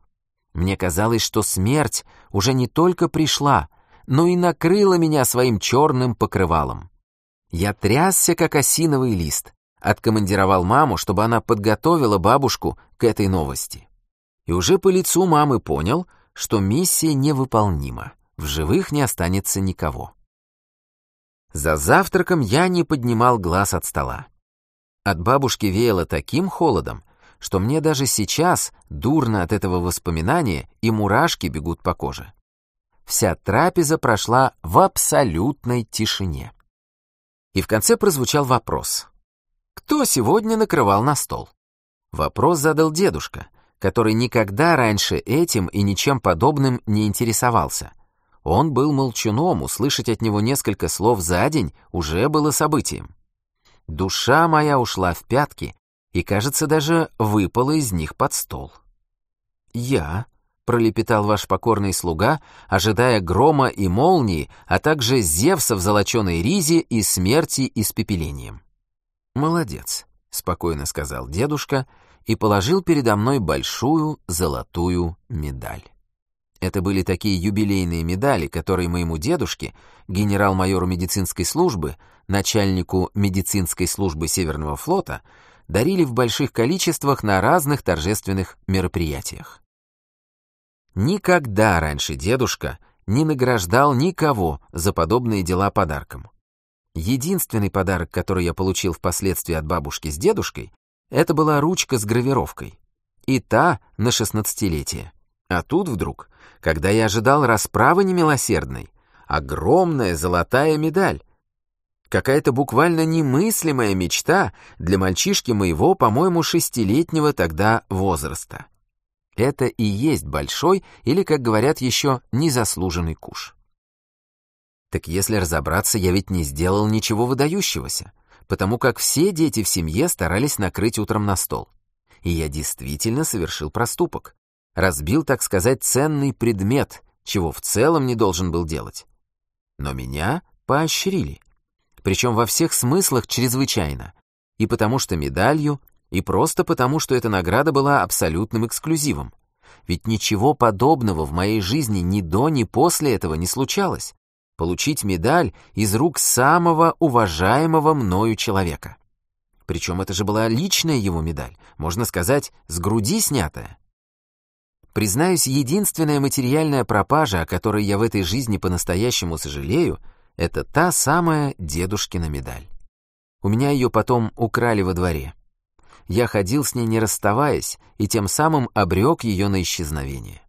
Мне казалось, что смерть уже не только пришла, но и накрыла меня своим черным покрывалом. Я трясся, как осиновый лист, откомандировал маму, чтобы она подготовила бабушку к этой новости. И уже по лицу мамы понял, что миссия невыполнима, в живых не останется никого. За завтраком я не поднимал глаз от стола. От бабушки веяло таким холодом, что мне даже сейчас дурно от этого воспоминания и мурашки бегут по коже. Вся трапеза прошла в абсолютной тишине. И в конце прозвучал вопрос. Кто сегодня накрывал на стол? Вопрос задал дедушка, который никогда раньше этим и ничем подобным не интересовался. Он был молчуном, услышать от него несколько слов за день уже было событием. Душа моя ушла в пятки, и, кажется, даже выпала из них под стол. «Я», — пролепетал ваш покорный слуга, ожидая грома и молнии, а также Зевса в золоченой ризе и смерти испепелением. «Молодец», — спокойно сказал дедушка и положил передо мной большую золотую медаль. Это были такие юбилейные медали, которые моему дедушке, генерал-майору медицинской службы, начальнику медицинской службы Северного флота, дарили в больших количествах на разных торжественных мероприятиях. Никогда раньше дедушка не награждал никого за подобные дела подарком. Единственный подарок, который я получил впоследствии от бабушки с дедушкой, это была ручка с гравировкой. И та на шестнадцатилетие. А тут вдруг, когда я ожидал расправы немилосердной, огромная золотая медаль, Какая-то буквально немыслимая мечта для мальчишки моего, по-моему, шестилетнего тогда возраста. Это и есть большой, или, как говорят еще, незаслуженный куш. Так если разобраться, я ведь не сделал ничего выдающегося, потому как все дети в семье старались накрыть утром на стол. И я действительно совершил проступок. Разбил, так сказать, ценный предмет, чего в целом не должен был делать. Но меня поощрили причем во всех смыслах чрезвычайно. И потому что медалью, и просто потому, что эта награда была абсолютным эксклюзивом. Ведь ничего подобного в моей жизни ни до, ни после этого не случалось. Получить медаль из рук самого уважаемого мною человека. Причем это же была личная его медаль, можно сказать, с груди снятая. Признаюсь, единственная материальная пропажа, о которой я в этой жизни по-настоящему сожалею, это та самая дедушкина медаль. У меня ее потом украли во дворе. Я ходил с ней не расставаясь и тем самым обрек ее на исчезновение.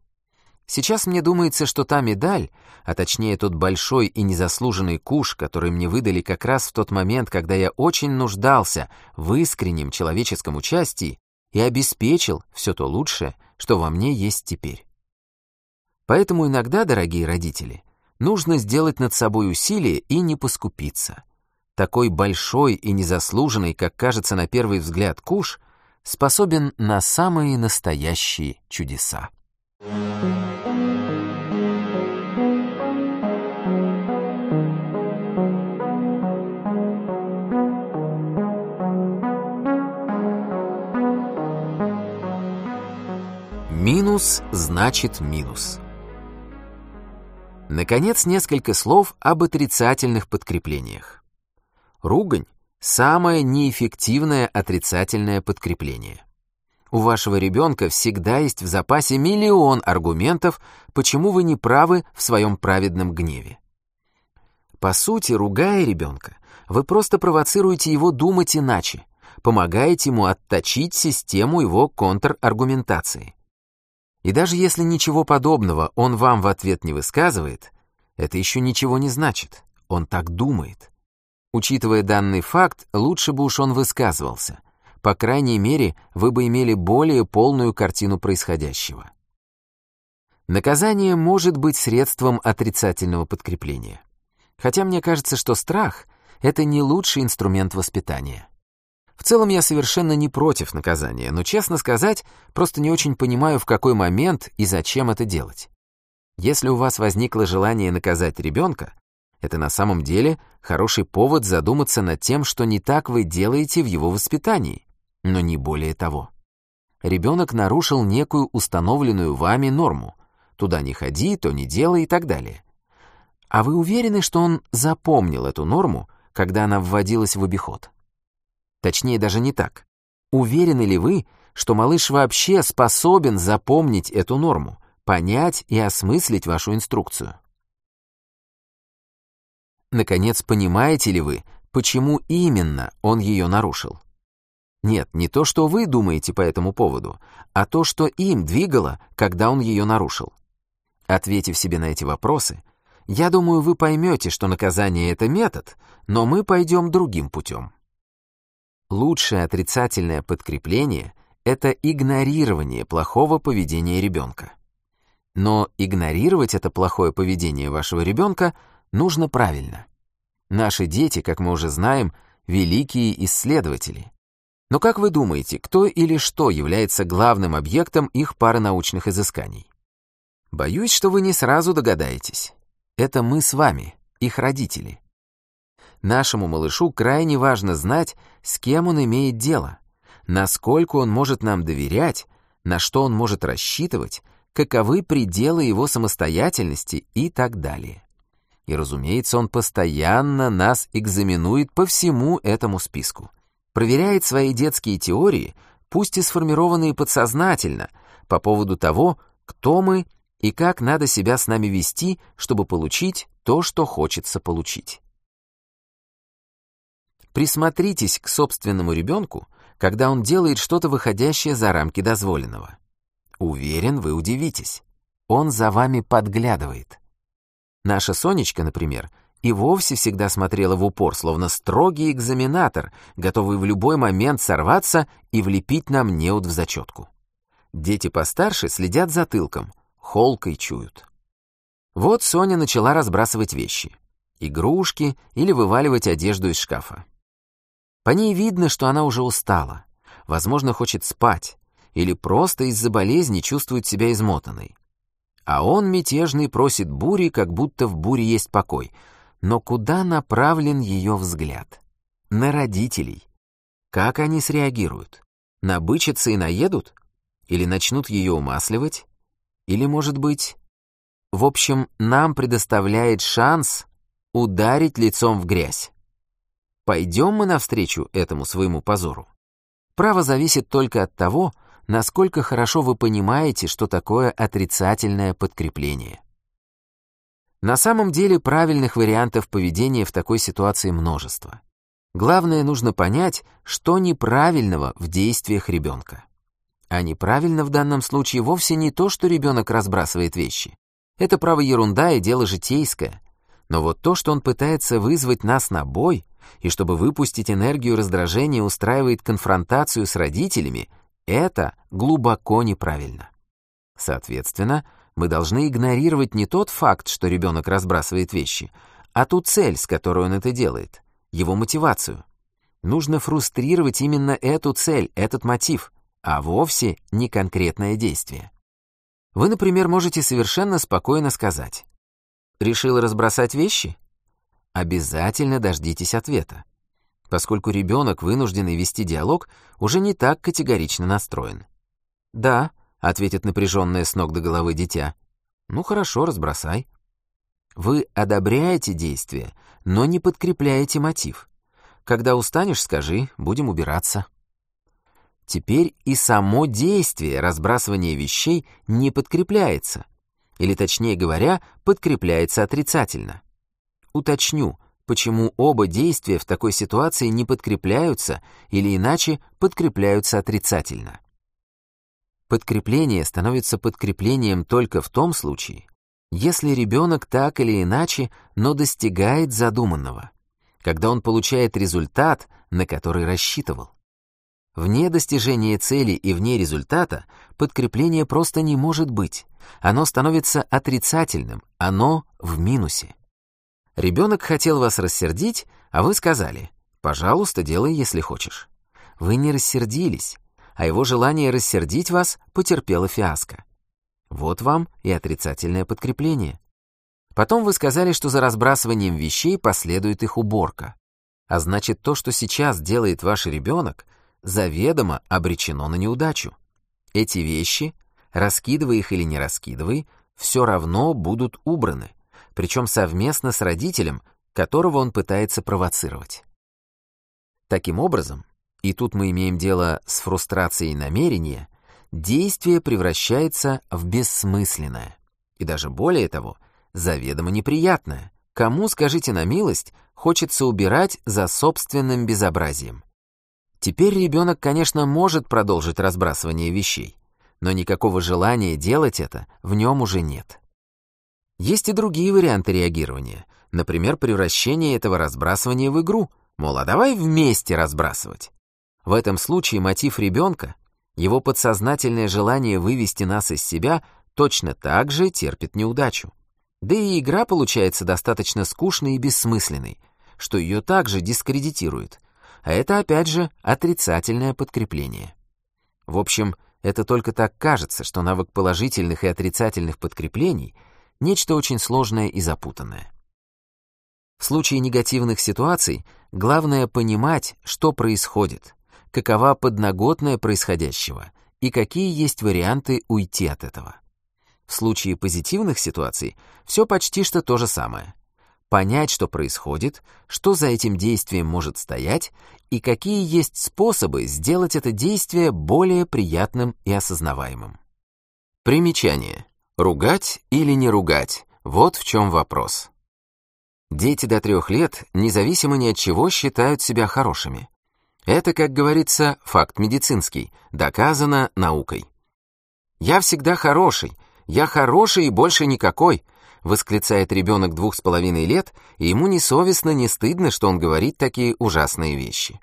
Сейчас мне думается, что та медаль, а точнее тот большой и незаслуженный куш, который мне выдали как раз в тот момент, когда я очень нуждался в искреннем человеческом участии и обеспечил все то лучшее, что во мне есть теперь. Поэтому иногда, дорогие родители, нужно сделать над собой усилие и не поскупиться. Такой большой и незаслуженный, как кажется на первый взгляд, куш способен на самые настоящие чудеса. Минус значит минус. Наконец, несколько слов об отрицательных подкреплениях. Ругань — самое неэффективное отрицательное подкрепление. У вашего ребенка всегда есть в запасе миллион аргументов, почему вы не правы в своем праведном гневе. По сути, ругая ребенка, вы просто провоцируете его думать иначе, помогаете ему отточить систему его контраргументации. И даже если ничего подобного он вам в ответ не высказывает, это еще ничего не значит, он так думает. Учитывая данный факт, лучше бы уж он высказывался. По крайней мере, вы бы имели более полную картину происходящего. Наказание может быть средством отрицательного подкрепления. Хотя мне кажется, что страх — это не лучший инструмент воспитания. В целом я совершенно не против наказания, но, честно сказать, просто не очень понимаю, в какой момент и зачем это делать. Если у вас возникло желание наказать ребенка, это на самом деле хороший повод задуматься над тем, что не так вы делаете в его воспитании, но не более того. Ребенок нарушил некую установленную вами норму. Туда не ходи, то не делай и так далее. А вы уверены, что он запомнил эту норму, когда она вводилась в обиход? Точнее, даже не так. Уверены ли вы, что малыш вообще способен запомнить эту норму, понять и осмыслить вашу инструкцию? Наконец, понимаете ли вы, почему именно он ее нарушил? Нет, не то, что вы думаете по этому поводу, а то, что им двигало, когда он ее нарушил. Ответив себе на эти вопросы, я думаю, вы поймете, что наказание — это метод, но мы пойдем другим путем. Лучшее отрицательное подкрепление — это игнорирование плохого поведения ребенка. Но игнорировать это плохое поведение вашего ребенка нужно правильно. Наши дети, как мы уже знаем, великие исследователи. Но как вы думаете, кто или что является главным объектом их паранаучных изысканий? Боюсь, что вы не сразу догадаетесь. Это мы с вами, их родители. Нашему малышу крайне важно знать, с кем он имеет дело, насколько он может нам доверять, на что он может рассчитывать, каковы пределы его самостоятельности и так далее. И, разумеется, он постоянно нас экзаменует по всему этому списку. Проверяет свои детские теории, пусть и сформированные подсознательно, по поводу того, кто мы и как надо себя с нами вести, чтобы получить то, что хочется получить. Присмотритесь к собственному ребенку, когда он делает что-то выходящее за рамки дозволенного. Уверен, вы удивитесь. Он за вами подглядывает. Наша Сонечка, например, и вовсе всегда смотрела в упор, словно строгий экзаменатор, готовый в любой момент сорваться и влепить нам неуд в зачетку. Дети постарше следят затылком, холкой чуют. Вот Соня начала разбрасывать вещи. Игрушки или вываливать одежду из шкафа. По ней видно, что она уже устала, возможно, хочет спать, или просто из-за болезни чувствует себя измотанной. А он, мятежный, просит бури, как будто в буре есть покой. Но куда направлен ее взгляд? На родителей. Как они среагируют? Набычатся и наедут? Или начнут ее умасливать? Или, может быть... В общем, нам предоставляет шанс ударить лицом в грязь. Пойдем мы навстречу этому своему позору? Право зависит только от того, насколько хорошо вы понимаете, что такое отрицательное подкрепление. На самом деле правильных вариантов поведения в такой ситуации множество. Главное, нужно понять, что неправильного в действиях ребенка. А неправильно в данном случае вовсе не то, что ребенок разбрасывает вещи. Это право ерунда и дело житейское. Но вот то, что он пытается вызвать нас на бой, и чтобы выпустить энергию раздражения устраивает конфронтацию с родителями, это глубоко неправильно. Соответственно, мы должны игнорировать не тот факт, что ребенок разбрасывает вещи, а ту цель, с которой он это делает, его мотивацию. Нужно фрустрировать именно эту цель, этот мотив, а вовсе не конкретное действие. Вы, например, можете совершенно спокойно сказать «Решил разбросать вещи? Обязательно дождитесь ответа, поскольку ребенок, вынужденный вести диалог, уже не так категорично настроен. Да, ответит напряженное с ног до головы дитя. Ну хорошо, разбросай. Вы одобряете действие, но не подкрепляете мотив. Когда устанешь, скажи, будем убираться. Теперь и само действие разбрасывания вещей не подкрепляется, или точнее говоря, подкрепляется отрицательно. Уточню, почему оба действия в такой ситуации не подкрепляются или иначе подкрепляются отрицательно. Подкрепление становится подкреплением только в том случае, если ребенок так или иначе, но достигает задуманного, когда он получает результат, на который рассчитывал. Вне достижения цели и вне результата подкрепление просто не может быть. Оно становится отрицательным, оно в минусе. Ребенок хотел вас рассердить, а вы сказали «пожалуйста, делай, если хочешь». Вы не рассердились, а его желание рассердить вас потерпело фиаско. Вот вам и отрицательное подкрепление. Потом вы сказали, что за разбрасыванием вещей последует их уборка. А значит, то, что сейчас делает ваш ребенок, заведомо обречено на неудачу. Эти вещи, раскидывай их или не раскидывай, все равно будут убраны, причем совместно с родителем, которого он пытается провоцировать. Таким образом, и тут мы имеем дело с фрустрацией намерения, действие превращается в бессмысленное, и даже более того, заведомо неприятное. Кому, скажите на милость, хочется убирать за собственным безобразием? Теперь ребенок, конечно, может продолжить разбрасывание вещей, но никакого желания делать это в нем уже нет. Есть и другие варианты реагирования, например, превращение этого разбрасывания в игру, мол, а давай вместе разбрасывать. В этом случае мотив ребенка, его подсознательное желание вывести нас из себя, точно так же терпит неудачу. Да и игра получается достаточно скучной и бессмысленной, что ее также дискредитирует, а это опять же отрицательное подкрепление. В общем, это только так кажется, что навык положительных и отрицательных подкреплений — нечто очень сложное и запутанное. В случае негативных ситуаций главное понимать, что происходит, какова подноготная происходящего и какие есть варианты уйти от этого. В случае позитивных ситуаций все почти что то же самое понять, что происходит, что за этим действием может стоять и какие есть способы сделать это действие более приятным и осознаваемым. Примечание. Ругать или не ругать – вот в чем вопрос. Дети до трех лет, независимо ни от чего, считают себя хорошими. Это, как говорится, факт медицинский, доказано наукой. «Я всегда хороший, я хороший и больше никакой», восклицает ребенок двух с половиной лет, и ему не совестно, не стыдно, что он говорит такие ужасные вещи.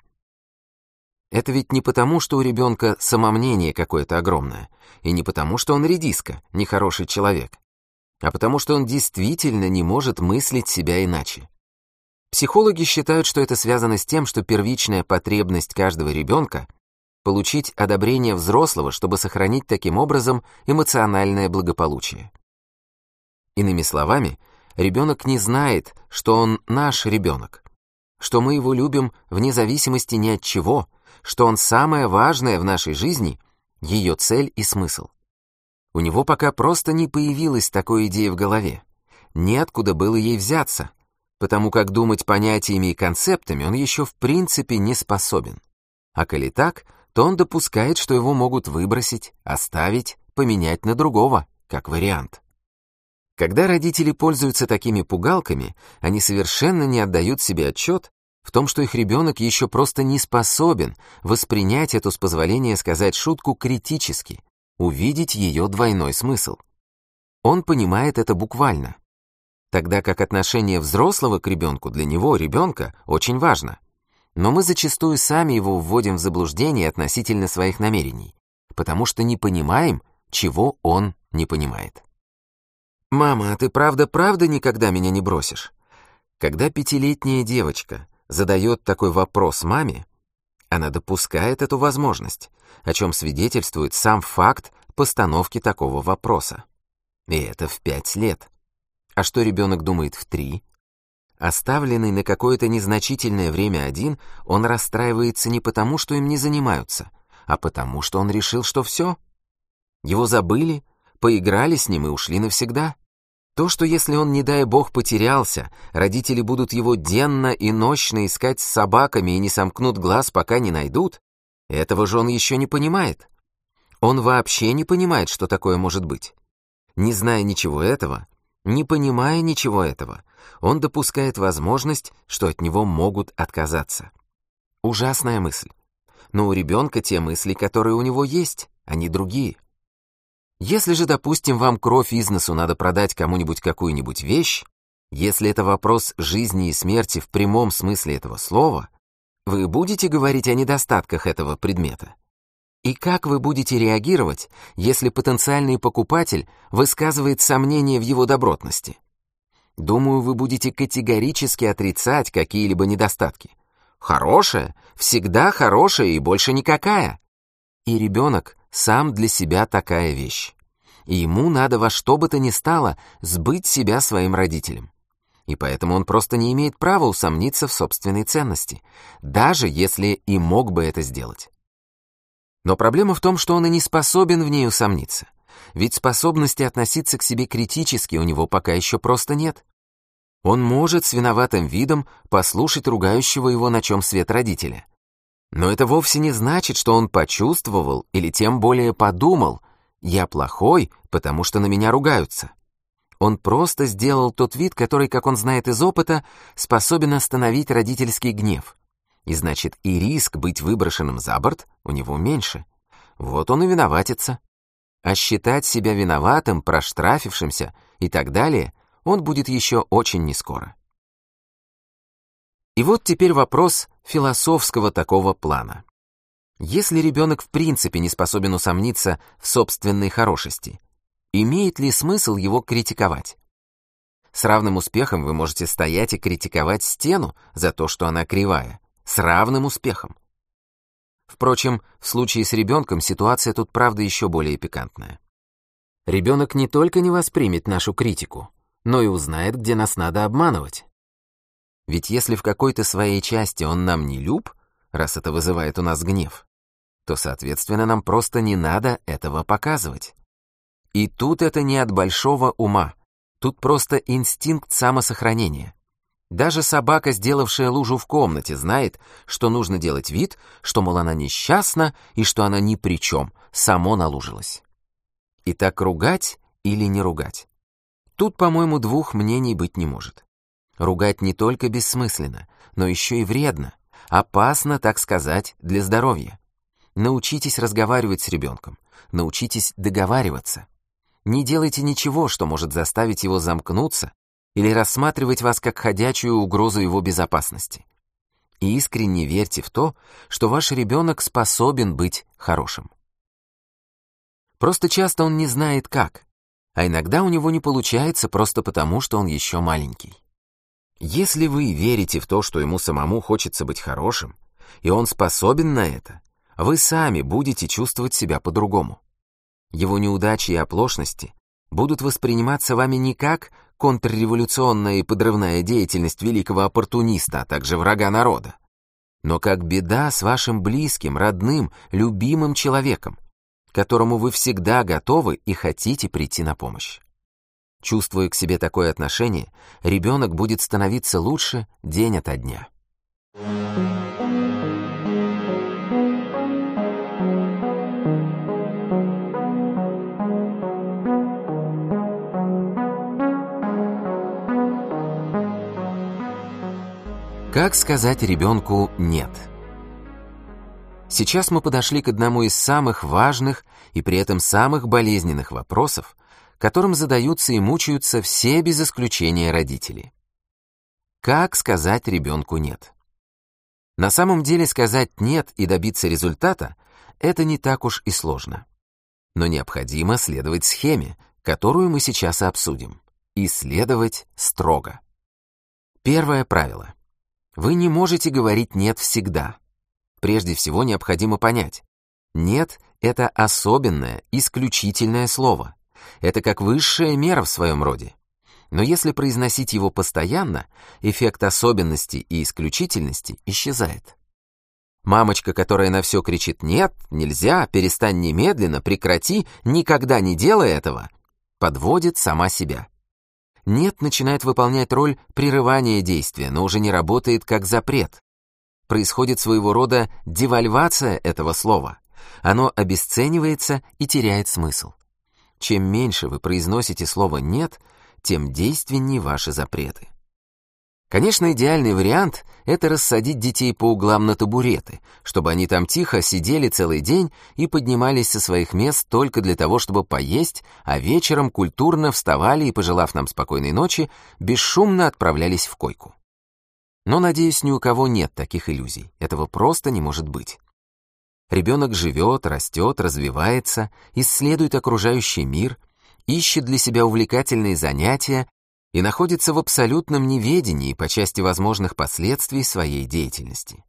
Это ведь не потому, что у ребенка самомнение какое-то огромное, и не потому, что он редиска, нехороший человек, а потому что он действительно не может мыслить себя иначе. Психологи считают, что это связано с тем, что первичная потребность каждого ребенка — получить одобрение взрослого, чтобы сохранить таким образом эмоциональное благополучие. Иными словами, ребенок не знает, что он наш ребенок, что мы его любим вне зависимости ни от чего, что он самое важное в нашей жизни, ее цель и смысл. У него пока просто не появилась такой идеи в голове. Неоткуда было ей взяться, потому как думать понятиями и концептами он еще в принципе не способен. А коли так, то он допускает, что его могут выбросить, оставить, поменять на другого, как вариант. Когда родители пользуются такими пугалками, они совершенно не отдают себе отчет в том, что их ребенок еще просто не способен воспринять эту, с позволения сказать шутку, критически, увидеть ее двойной смысл. Он понимает это буквально. Тогда как отношение взрослого к ребенку для него, ребенка, очень важно. Но мы зачастую сами его вводим в заблуждение относительно своих намерений, потому что не понимаем, чего он не понимает. «Мама, а ты правда-правда никогда меня не бросишь?» Когда пятилетняя девочка задает такой вопрос маме, она допускает эту возможность, о чем свидетельствует сам факт постановки такого вопроса. И это в пять лет. А что ребенок думает в три? Оставленный на какое-то незначительное время один, он расстраивается не потому, что им не занимаются, а потому, что он решил, что все. Его забыли, поиграли с ним и ушли навсегда. То, что если он, не дай бог, потерялся, родители будут его денно и ночно искать с собаками и не сомкнут глаз, пока не найдут, этого же он еще не понимает. Он вообще не понимает, что такое может быть. Не зная ничего этого, не понимая ничего этого, он допускает возможность, что от него могут отказаться. Ужасная мысль. Но у ребенка те мысли, которые у него есть, а не другие. Если же, допустим, вам кровь из носу надо продать кому-нибудь какую-нибудь вещь, если это вопрос жизни и смерти в прямом смысле этого слова, вы будете говорить о недостатках этого предмета? И как вы будете реагировать, если потенциальный покупатель высказывает сомнения в его добротности? Думаю, вы будете категорически отрицать какие-либо недостатки. Хорошая, всегда хорошая и больше никакая. И ребенок сам для себя такая вещь. И ему надо во что бы то ни стало сбыть себя своим родителям. И поэтому он просто не имеет права усомниться в собственной ценности, даже если и мог бы это сделать. Но проблема в том, что он и не способен в ней усомниться. Ведь способности относиться к себе критически у него пока еще просто нет. Он может с виноватым видом послушать ругающего его на чем свет родителя. Но это вовсе не значит, что он почувствовал или тем более подумал, я плохой, потому что на меня ругаются. Он просто сделал тот вид, который, как он знает из опыта, способен остановить родительский гнев. И значит, и риск быть выброшенным за борт у него меньше. Вот он и виноватится. А считать себя виноватым, проштрафившимся и так далее он будет еще очень нескоро. И вот теперь вопрос философского такого плана. Если ребенок в принципе не способен усомниться в собственной хорошести, имеет ли смысл его критиковать? С равным успехом вы можете стоять и критиковать стену за то, что она кривая. С равным успехом. Впрочем, в случае с ребенком ситуация тут правда еще более пикантная. Ребенок не только не воспримет нашу критику, но и узнает, где нас надо обманывать. Ведь если в какой-то своей части он нам не люб, раз это вызывает у нас гнев, то, соответственно, нам просто не надо этого показывать. И тут это не от большого ума, тут просто инстинкт самосохранения. Даже собака, сделавшая лужу в комнате, знает, что нужно делать вид, что, мол, она несчастна и что она ни при чем, само налужилась. Итак, ругать или не ругать? Тут, по-моему, двух мнений быть не может. Ругать не только бессмысленно, но еще и вредно, опасно, так сказать, для здоровья. Научитесь разговаривать с ребенком, научитесь договариваться. Не делайте ничего, что может заставить его замкнуться или рассматривать вас как ходячую угрозу его безопасности. И искренне верьте в то, что ваш ребенок способен быть хорошим. Просто часто он не знает как, а иногда у него не получается просто потому, что он еще маленький. Если вы верите в то, что ему самому хочется быть хорошим, и он способен на это, вы сами будете чувствовать себя по-другому. Его неудачи и оплошности будут восприниматься вами не как контрреволюционная и подрывная деятельность великого оппортуниста, а также врага народа, но как беда с вашим близким, родным, любимым человеком, которому вы всегда готовы и хотите прийти на помощь. Чувствуя к себе такое отношение, ребенок будет становиться лучше день ото дня. Как сказать ребенку «нет»? Сейчас мы подошли к одному из самых важных и при этом самых болезненных вопросов, которым задаются и мучаются все без исключения родители. Как сказать ребенку «нет»? На самом деле сказать «нет» и добиться результата — это не так уж и сложно. Но необходимо следовать схеме, которую мы сейчас и обсудим, и следовать строго. Первое правило. Вы не можете говорить «нет» всегда, Прежде всего необходимо понять. Нет — это особенное, исключительное слово. Это как высшая мера в своем роде. Но если произносить его постоянно, эффект особенности и исключительности исчезает. Мамочка, которая на все кричит «нет», «нельзя», «перестань немедленно», «прекрати», «никогда не делай этого», подводит сама себя. «Нет» начинает выполнять роль прерывания действия, но уже не работает как запрет. Происходит своего рода девальвация этого слова. Оно обесценивается и теряет смысл. Чем меньше вы произносите слово «нет», тем действеннее ваши запреты. Конечно, идеальный вариант — это рассадить детей по углам на табуреты, чтобы они там тихо сидели целый день и поднимались со своих мест только для того, чтобы поесть, а вечером культурно вставали и, пожелав нам спокойной ночи, бесшумно отправлялись в койку. Но, надеюсь, ни у кого нет таких иллюзий. Этого просто не может быть. Ребенок живет, растет, развивается, исследует окружающий мир, ищет для себя увлекательные занятия и находится в абсолютном неведении по части возможных последствий своей деятельности.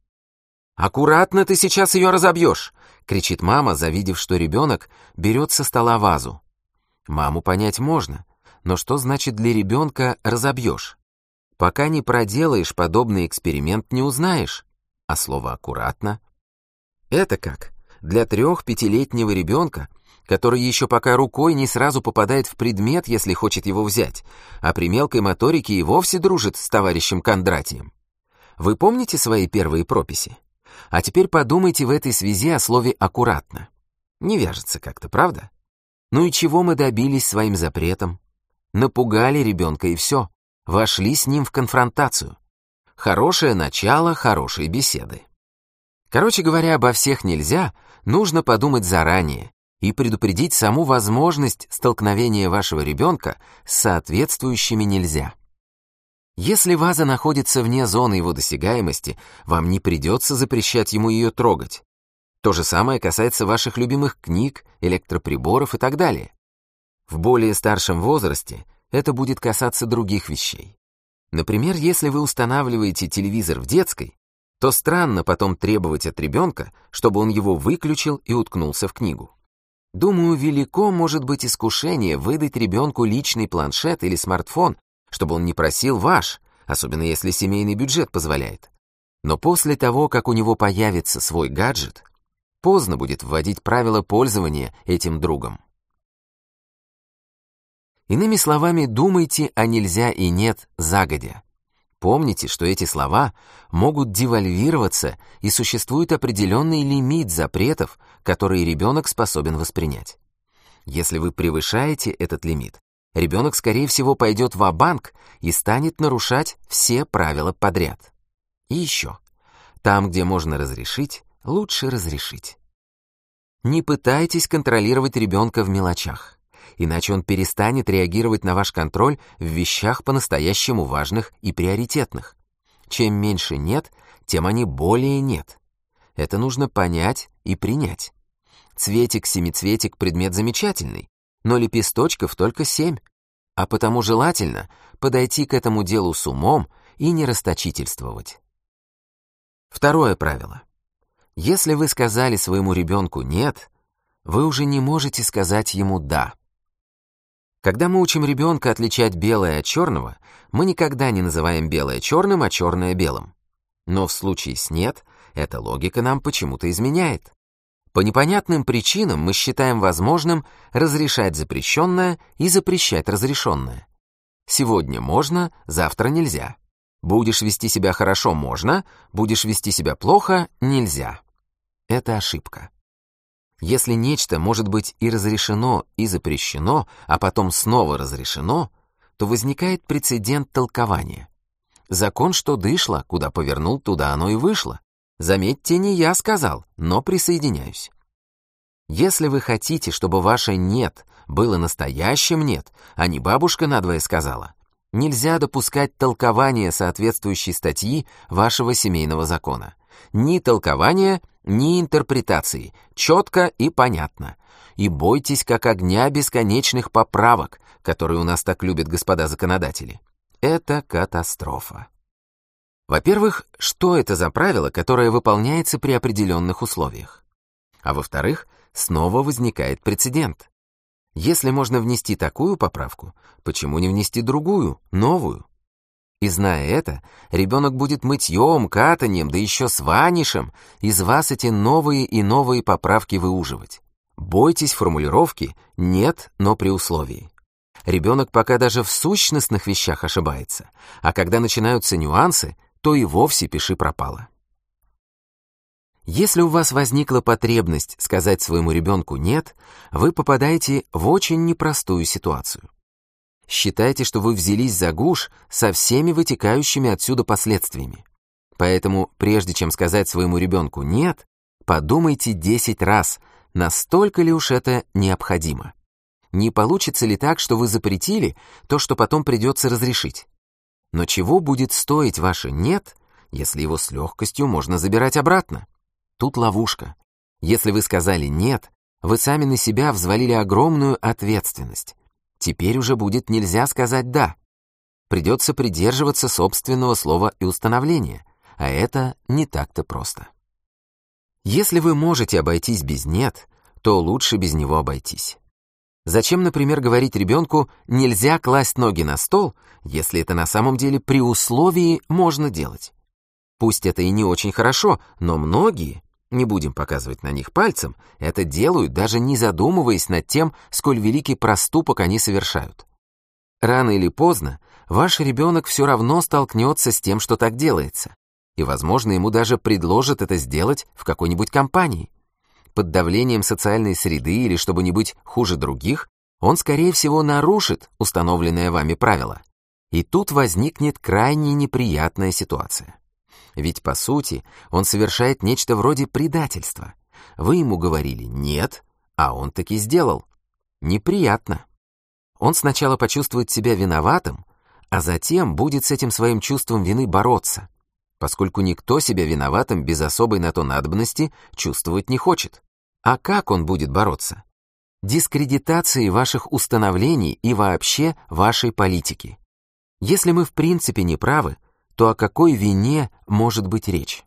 «Аккуратно ты сейчас ее разобьешь!» — кричит мама, завидев, что ребенок берет со стола вазу. Маму понять можно, но что значит для ребенка «разобьешь»? Пока не проделаешь подобный эксперимент, не узнаешь. А слово «аккуратно» — это как? Для трех-пятилетнего ребенка — который еще пока рукой не сразу попадает в предмет, если хочет его взять, а при мелкой моторике и вовсе дружит с товарищем Кондратием. Вы помните свои первые прописи? А теперь подумайте в этой связи о слове «аккуратно». Не вяжется как-то, правда? Ну и чего мы добились своим запретом? Напугали ребенка и все. Вошли с ним в конфронтацию. Хорошее начало хорошей беседы. Короче говоря, обо всех нельзя, нужно подумать заранее, и предупредить саму возможность столкновения вашего ребенка с соответствующими нельзя. Если ваза находится вне зоны его досягаемости, вам не придется запрещать ему ее трогать. То же самое касается ваших любимых книг, электроприборов и так далее. В более старшем возрасте это будет касаться других вещей. Например, если вы устанавливаете телевизор в детской, то странно потом требовать от ребенка, чтобы он его выключил и уткнулся в книгу. Думаю, велико может быть искушение выдать ребенку личный планшет или смартфон, чтобы он не просил ваш, особенно если семейный бюджет позволяет. Но после того, как у него появится свой гаджет, поздно будет вводить правила пользования этим другом. Иными словами, думайте о нельзя и нет загодя. Помните, что эти слова могут девальвироваться и существует определенный лимит запретов, которые ребенок способен воспринять. Если вы превышаете этот лимит, ребенок, скорее всего, пойдет в банк и станет нарушать все правила подряд. И еще. Там, где можно разрешить, лучше разрешить. Не пытайтесь контролировать ребенка в мелочах иначе он перестанет реагировать на ваш контроль в вещах по-настоящему важных и приоритетных. Чем меньше «нет», тем они более «нет». Это нужно понять и принять. Цветик-семицветик — предмет замечательный, но лепесточков только семь, а потому желательно подойти к этому делу с умом и не расточительствовать. Второе правило. Если вы сказали своему ребенку «нет», вы уже не можете сказать ему «да». Когда мы учим ребенка отличать белое от черного, мы никогда не называем белое черным, а черное белым. Но в случае с «нет» эта логика нам почему-то изменяет. По непонятным причинам мы считаем возможным разрешать запрещенное и запрещать разрешенное. Сегодня можно, завтра нельзя. Будешь вести себя хорошо – можно, будешь вести себя плохо – нельзя. Это ошибка. Если нечто может быть и разрешено, и запрещено, а потом снова разрешено, то возникает прецедент толкования. Закон, что дышло, куда повернул, туда оно и вышло. Заметьте, не я сказал, но присоединяюсь. Если вы хотите, чтобы ваше «нет» было настоящим «нет», а не бабушка надвое сказала, нельзя допускать толкования соответствующей статьи вашего семейного закона. Ни толкования, ни интерпретации, четко и понятно. И бойтесь как огня бесконечных поправок, которые у нас так любят господа законодатели. Это катастрофа. Во-первых, что это за правило, которое выполняется при определенных условиях? А во-вторых, снова возникает прецедент. Если можно внести такую поправку, почему не внести другую, новую? И зная это, ребенок будет мытьем, катанием, да еще с ванишем из вас эти новые и новые поправки выуживать. Бойтесь формулировки «нет, но при условии». Ребенок пока даже в сущностных вещах ошибается, а когда начинаются нюансы, то и вовсе пиши пропало. Если у вас возникла потребность сказать своему ребенку «нет», вы попадаете в очень непростую ситуацию. Считайте, что вы взялись за гуш со всеми вытекающими отсюда последствиями. Поэтому, прежде чем сказать своему ребенку «нет», подумайте 10 раз, настолько ли уж это необходимо. Не получится ли так, что вы запретили то, что потом придется разрешить? Но чего будет стоить ваше «нет», если его с легкостью можно забирать обратно? Тут ловушка. Если вы сказали «нет», вы сами на себя взвалили огромную ответственность. Теперь уже будет нельзя сказать «да». Придется придерживаться собственного слова и установления, а это не так-то просто. Если вы можете обойтись без «нет», то лучше без него обойтись. Зачем, например, говорить ребенку «нельзя класть ноги на стол», если это на самом деле при условии можно делать? Пусть это и не очень хорошо, но многие не будем показывать на них пальцем, это делают, даже не задумываясь над тем, сколь великий проступок они совершают. Рано или поздно ваш ребенок все равно столкнется с тем, что так делается, и, возможно, ему даже предложат это сделать в какой-нибудь компании. Под давлением социальной среды или чтобы не быть хуже других, он, скорее всего, нарушит установленное вами правило. И тут возникнет крайне неприятная ситуация. Ведь, по сути, он совершает нечто вроде предательства. Вы ему говорили «нет», а он таки сделал. Неприятно. Он сначала почувствует себя виноватым, а затем будет с этим своим чувством вины бороться, поскольку никто себя виноватым без особой на то надобности чувствовать не хочет. А как он будет бороться? Дискредитацией ваших установлений и вообще вашей политики. Если мы в принципе не правы, то о какой вине может быть речь?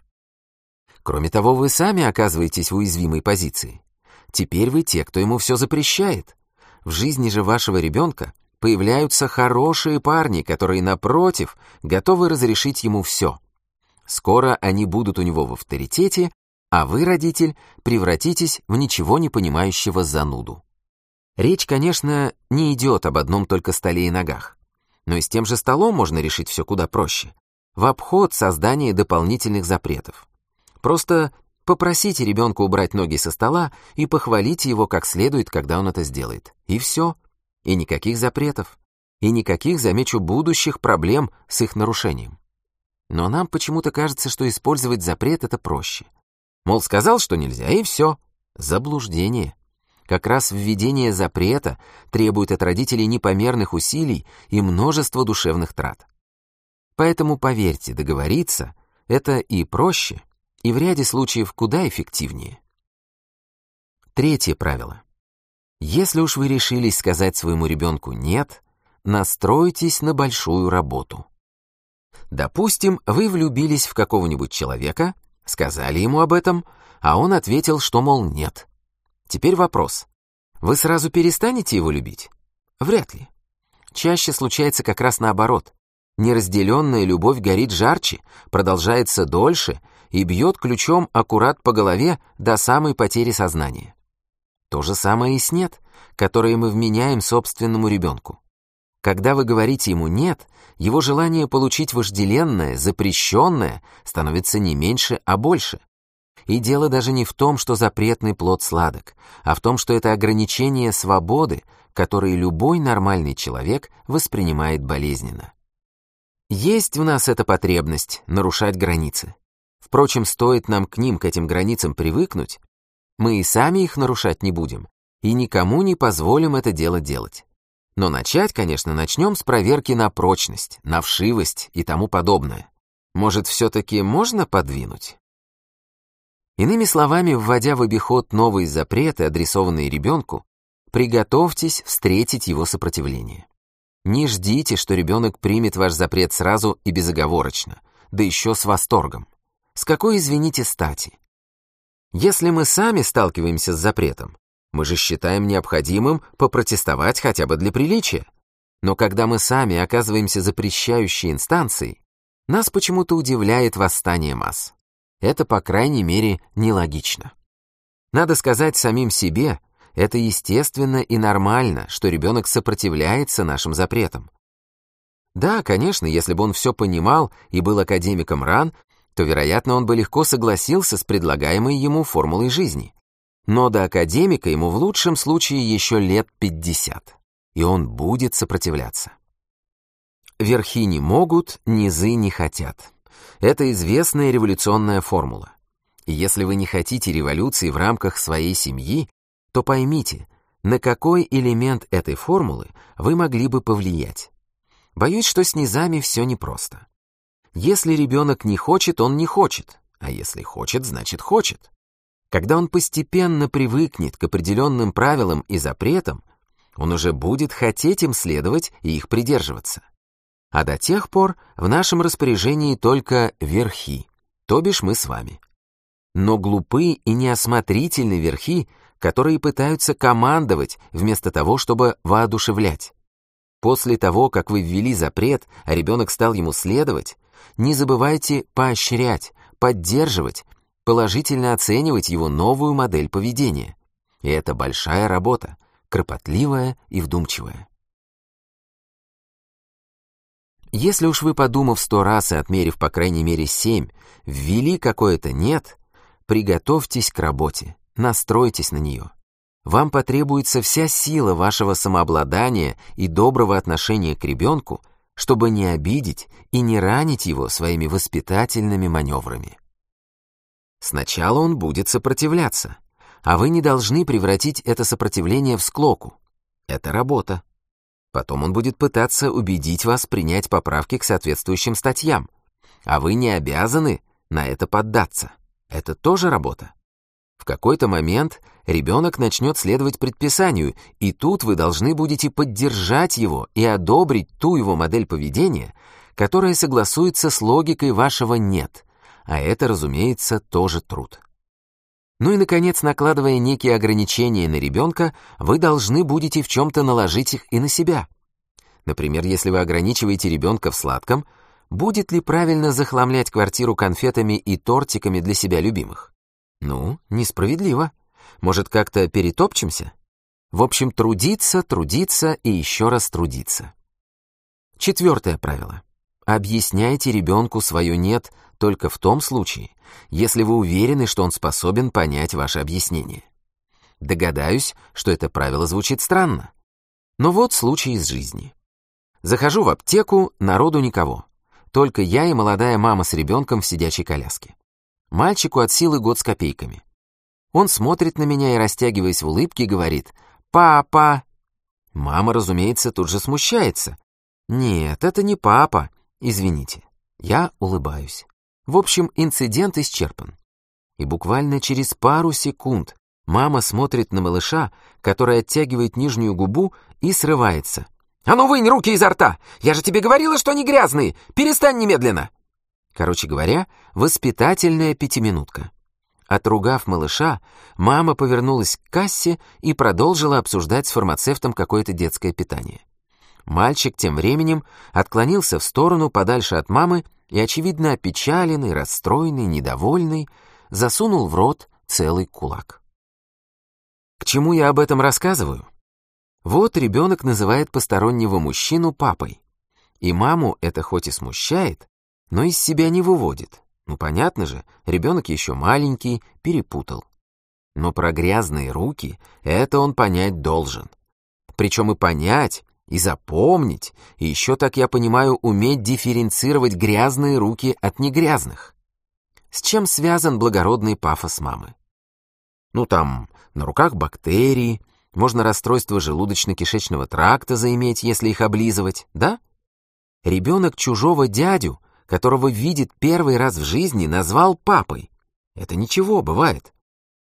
Кроме того, вы сами оказываетесь в уязвимой позиции. Теперь вы те, кто ему все запрещает. В жизни же вашего ребенка появляются хорошие парни, которые, напротив, готовы разрешить ему все. Скоро они будут у него в авторитете, а вы, родитель, превратитесь в ничего не понимающего зануду. Речь, конечно, не идет об одном только столе и ногах. Но и с тем же столом можно решить все куда проще в обход создания дополнительных запретов. Просто попросите ребенка убрать ноги со стола и похвалите его как следует, когда он это сделает. И все. И никаких запретов. И никаких, замечу, будущих проблем с их нарушением. Но нам почему-то кажется, что использовать запрет — это проще. Мол, сказал, что нельзя, и все. Заблуждение. Как раз введение запрета требует от родителей непомерных усилий и множества душевных трат. Поэтому, поверьте, договориться — это и проще, и в ряде случаев куда эффективнее. Третье правило. Если уж вы решились сказать своему ребенку «нет», настройтесь на большую работу. Допустим, вы влюбились в какого-нибудь человека, сказали ему об этом, а он ответил, что, мол, нет. Теперь вопрос. Вы сразу перестанете его любить? Вряд ли. Чаще случается как раз наоборот. Неразделенная любовь горит жарче, продолжается дольше и бьет ключом аккурат по голове до самой потери сознания. То же самое и с «нет», которое мы вменяем собственному ребенку. Когда вы говорите ему «нет», его желание получить вожделенное, запрещенное становится не меньше, а больше. И дело даже не в том, что запретный плод сладок, а в том, что это ограничение свободы, которое любой нормальный человек воспринимает болезненно. Есть в нас эта потребность нарушать границы. Впрочем, стоит нам к ним, к этим границам привыкнуть, мы и сами их нарушать не будем, и никому не позволим это дело делать. Но начать, конечно, начнем с проверки на прочность, на вшивость и тому подобное. Может, все-таки можно подвинуть? Иными словами, вводя в обиход новые запреты, адресованные ребенку, приготовьтесь встретить его сопротивление. Не ждите, что ребенок примет ваш запрет сразу и безоговорочно, да еще с восторгом. С какой, извините, стати? Если мы сами сталкиваемся с запретом, мы же считаем необходимым попротестовать хотя бы для приличия. Но когда мы сами оказываемся запрещающей инстанцией, нас почему-то удивляет восстание масс. Это, по крайней мере, нелогично. Надо сказать самим себе, это естественно и нормально, что ребенок сопротивляется нашим запретам. Да, конечно, если бы он все понимал и был академиком РАН, то, вероятно, он бы легко согласился с предлагаемой ему формулой жизни. Но до академика ему в лучшем случае еще лет 50, и он будет сопротивляться. Верхи не могут, низы не хотят. Это известная революционная формула. И если вы не хотите революции в рамках своей семьи, то поймите, на какой элемент этой формулы вы могли бы повлиять. Боюсь, что с низами все непросто. Если ребенок не хочет, он не хочет, а если хочет, значит хочет. Когда он постепенно привыкнет к определенным правилам и запретам, он уже будет хотеть им следовать и их придерживаться. А до тех пор в нашем распоряжении только верхи, то бишь мы с вами. Но глупы и неосмотрительны верхи, которые пытаются командовать вместо того, чтобы воодушевлять. После того, как вы ввели запрет, а ребенок стал ему следовать, не забывайте поощрять, поддерживать, положительно оценивать его новую модель поведения. И это большая работа, кропотливая и вдумчивая. Если уж вы, подумав сто раз и отмерив по крайней мере семь, ввели какое-то «нет», приготовьтесь к работе, настройтесь на нее. Вам потребуется вся сила вашего самообладания и доброго отношения к ребенку — чтобы не обидеть и не ранить его своими воспитательными маневрами. Сначала он будет сопротивляться, а вы не должны превратить это сопротивление в склоку. Это работа. Потом он будет пытаться убедить вас принять поправки к соответствующим статьям, а вы не обязаны на это поддаться. Это тоже работа. В какой-то момент ребенок начнет следовать предписанию, и тут вы должны будете поддержать его и одобрить ту его модель поведения, которая согласуется с логикой вашего «нет», а это, разумеется, тоже труд. Ну и, наконец, накладывая некие ограничения на ребенка, вы должны будете в чем-то наложить их и на себя. Например, если вы ограничиваете ребенка в сладком, будет ли правильно захламлять квартиру конфетами и тортиками для себя любимых? Ну, несправедливо. Может, как-то перетопчемся? В общем, трудиться, трудиться и еще раз трудиться. Четвертое правило. Объясняйте ребенку свое «нет» только в том случае, если вы уверены, что он способен понять ваше объяснение. Догадаюсь, что это правило звучит странно. Но вот случай из жизни. Захожу в аптеку, народу никого. Только я и молодая мама с ребенком в сидячей коляске. Мальчику от силы год с копейками. Он смотрит на меня и, растягиваясь в улыбке, говорит «Папа!». Мама, разумеется, тут же смущается. «Нет, это не папа, извините». Я улыбаюсь. В общем, инцидент исчерпан. И буквально через пару секунд мама смотрит на малыша, который оттягивает нижнюю губу и срывается. «А ну вынь руки изо рта! Я же тебе говорила, что они грязные! Перестань немедленно!» Короче говоря, воспитательная пятиминутка. Отругав малыша, мама повернулась к кассе и продолжила обсуждать с фармацевтом какое-то детское питание. Мальчик тем временем отклонился в сторону подальше от мамы и, очевидно опечаленный, расстроенный, недовольный, засунул в рот целый кулак. К чему я об этом рассказываю? Вот ребенок называет постороннего мужчину папой. И маму это хоть и смущает, но из себя не выводит. Ну, понятно же, ребенок еще маленький, перепутал. Но про грязные руки это он понять должен. Причем и понять, и запомнить, и еще, так я понимаю, уметь дифференцировать грязные руки от негрязных. С чем связан благородный пафос мамы? Ну, там, на руках бактерии, можно расстройство желудочно-кишечного тракта заиметь, если их облизывать, да? Ребенок чужого дядю которого видит первый раз в жизни, назвал папой. Это ничего, бывает.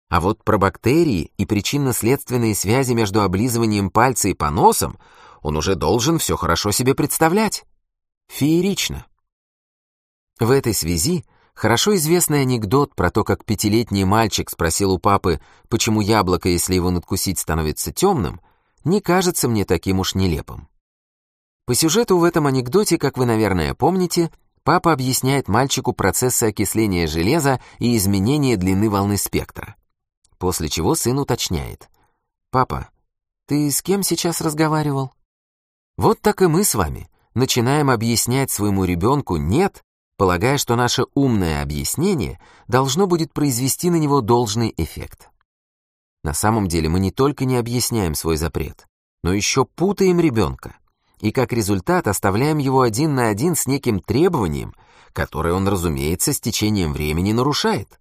А вот про бактерии и причинно-следственные связи между облизыванием пальца и поносом он уже должен все хорошо себе представлять. Феерично. В этой связи хорошо известный анекдот про то, как пятилетний мальчик спросил у папы, почему яблоко, если его надкусить, становится темным, не кажется мне таким уж нелепым. По сюжету в этом анекдоте, как вы, наверное, помните, папа объясняет мальчику процессы окисления железа и изменения длины волны спектра. После чего сын уточняет. «Папа, ты с кем сейчас разговаривал?» Вот так и мы с вами начинаем объяснять своему ребенку «нет», полагая, что наше умное объяснение должно будет произвести на него должный эффект. На самом деле мы не только не объясняем свой запрет, но еще путаем ребенка, и как результат оставляем его один на один с неким требованием, которое он, разумеется, с течением времени нарушает.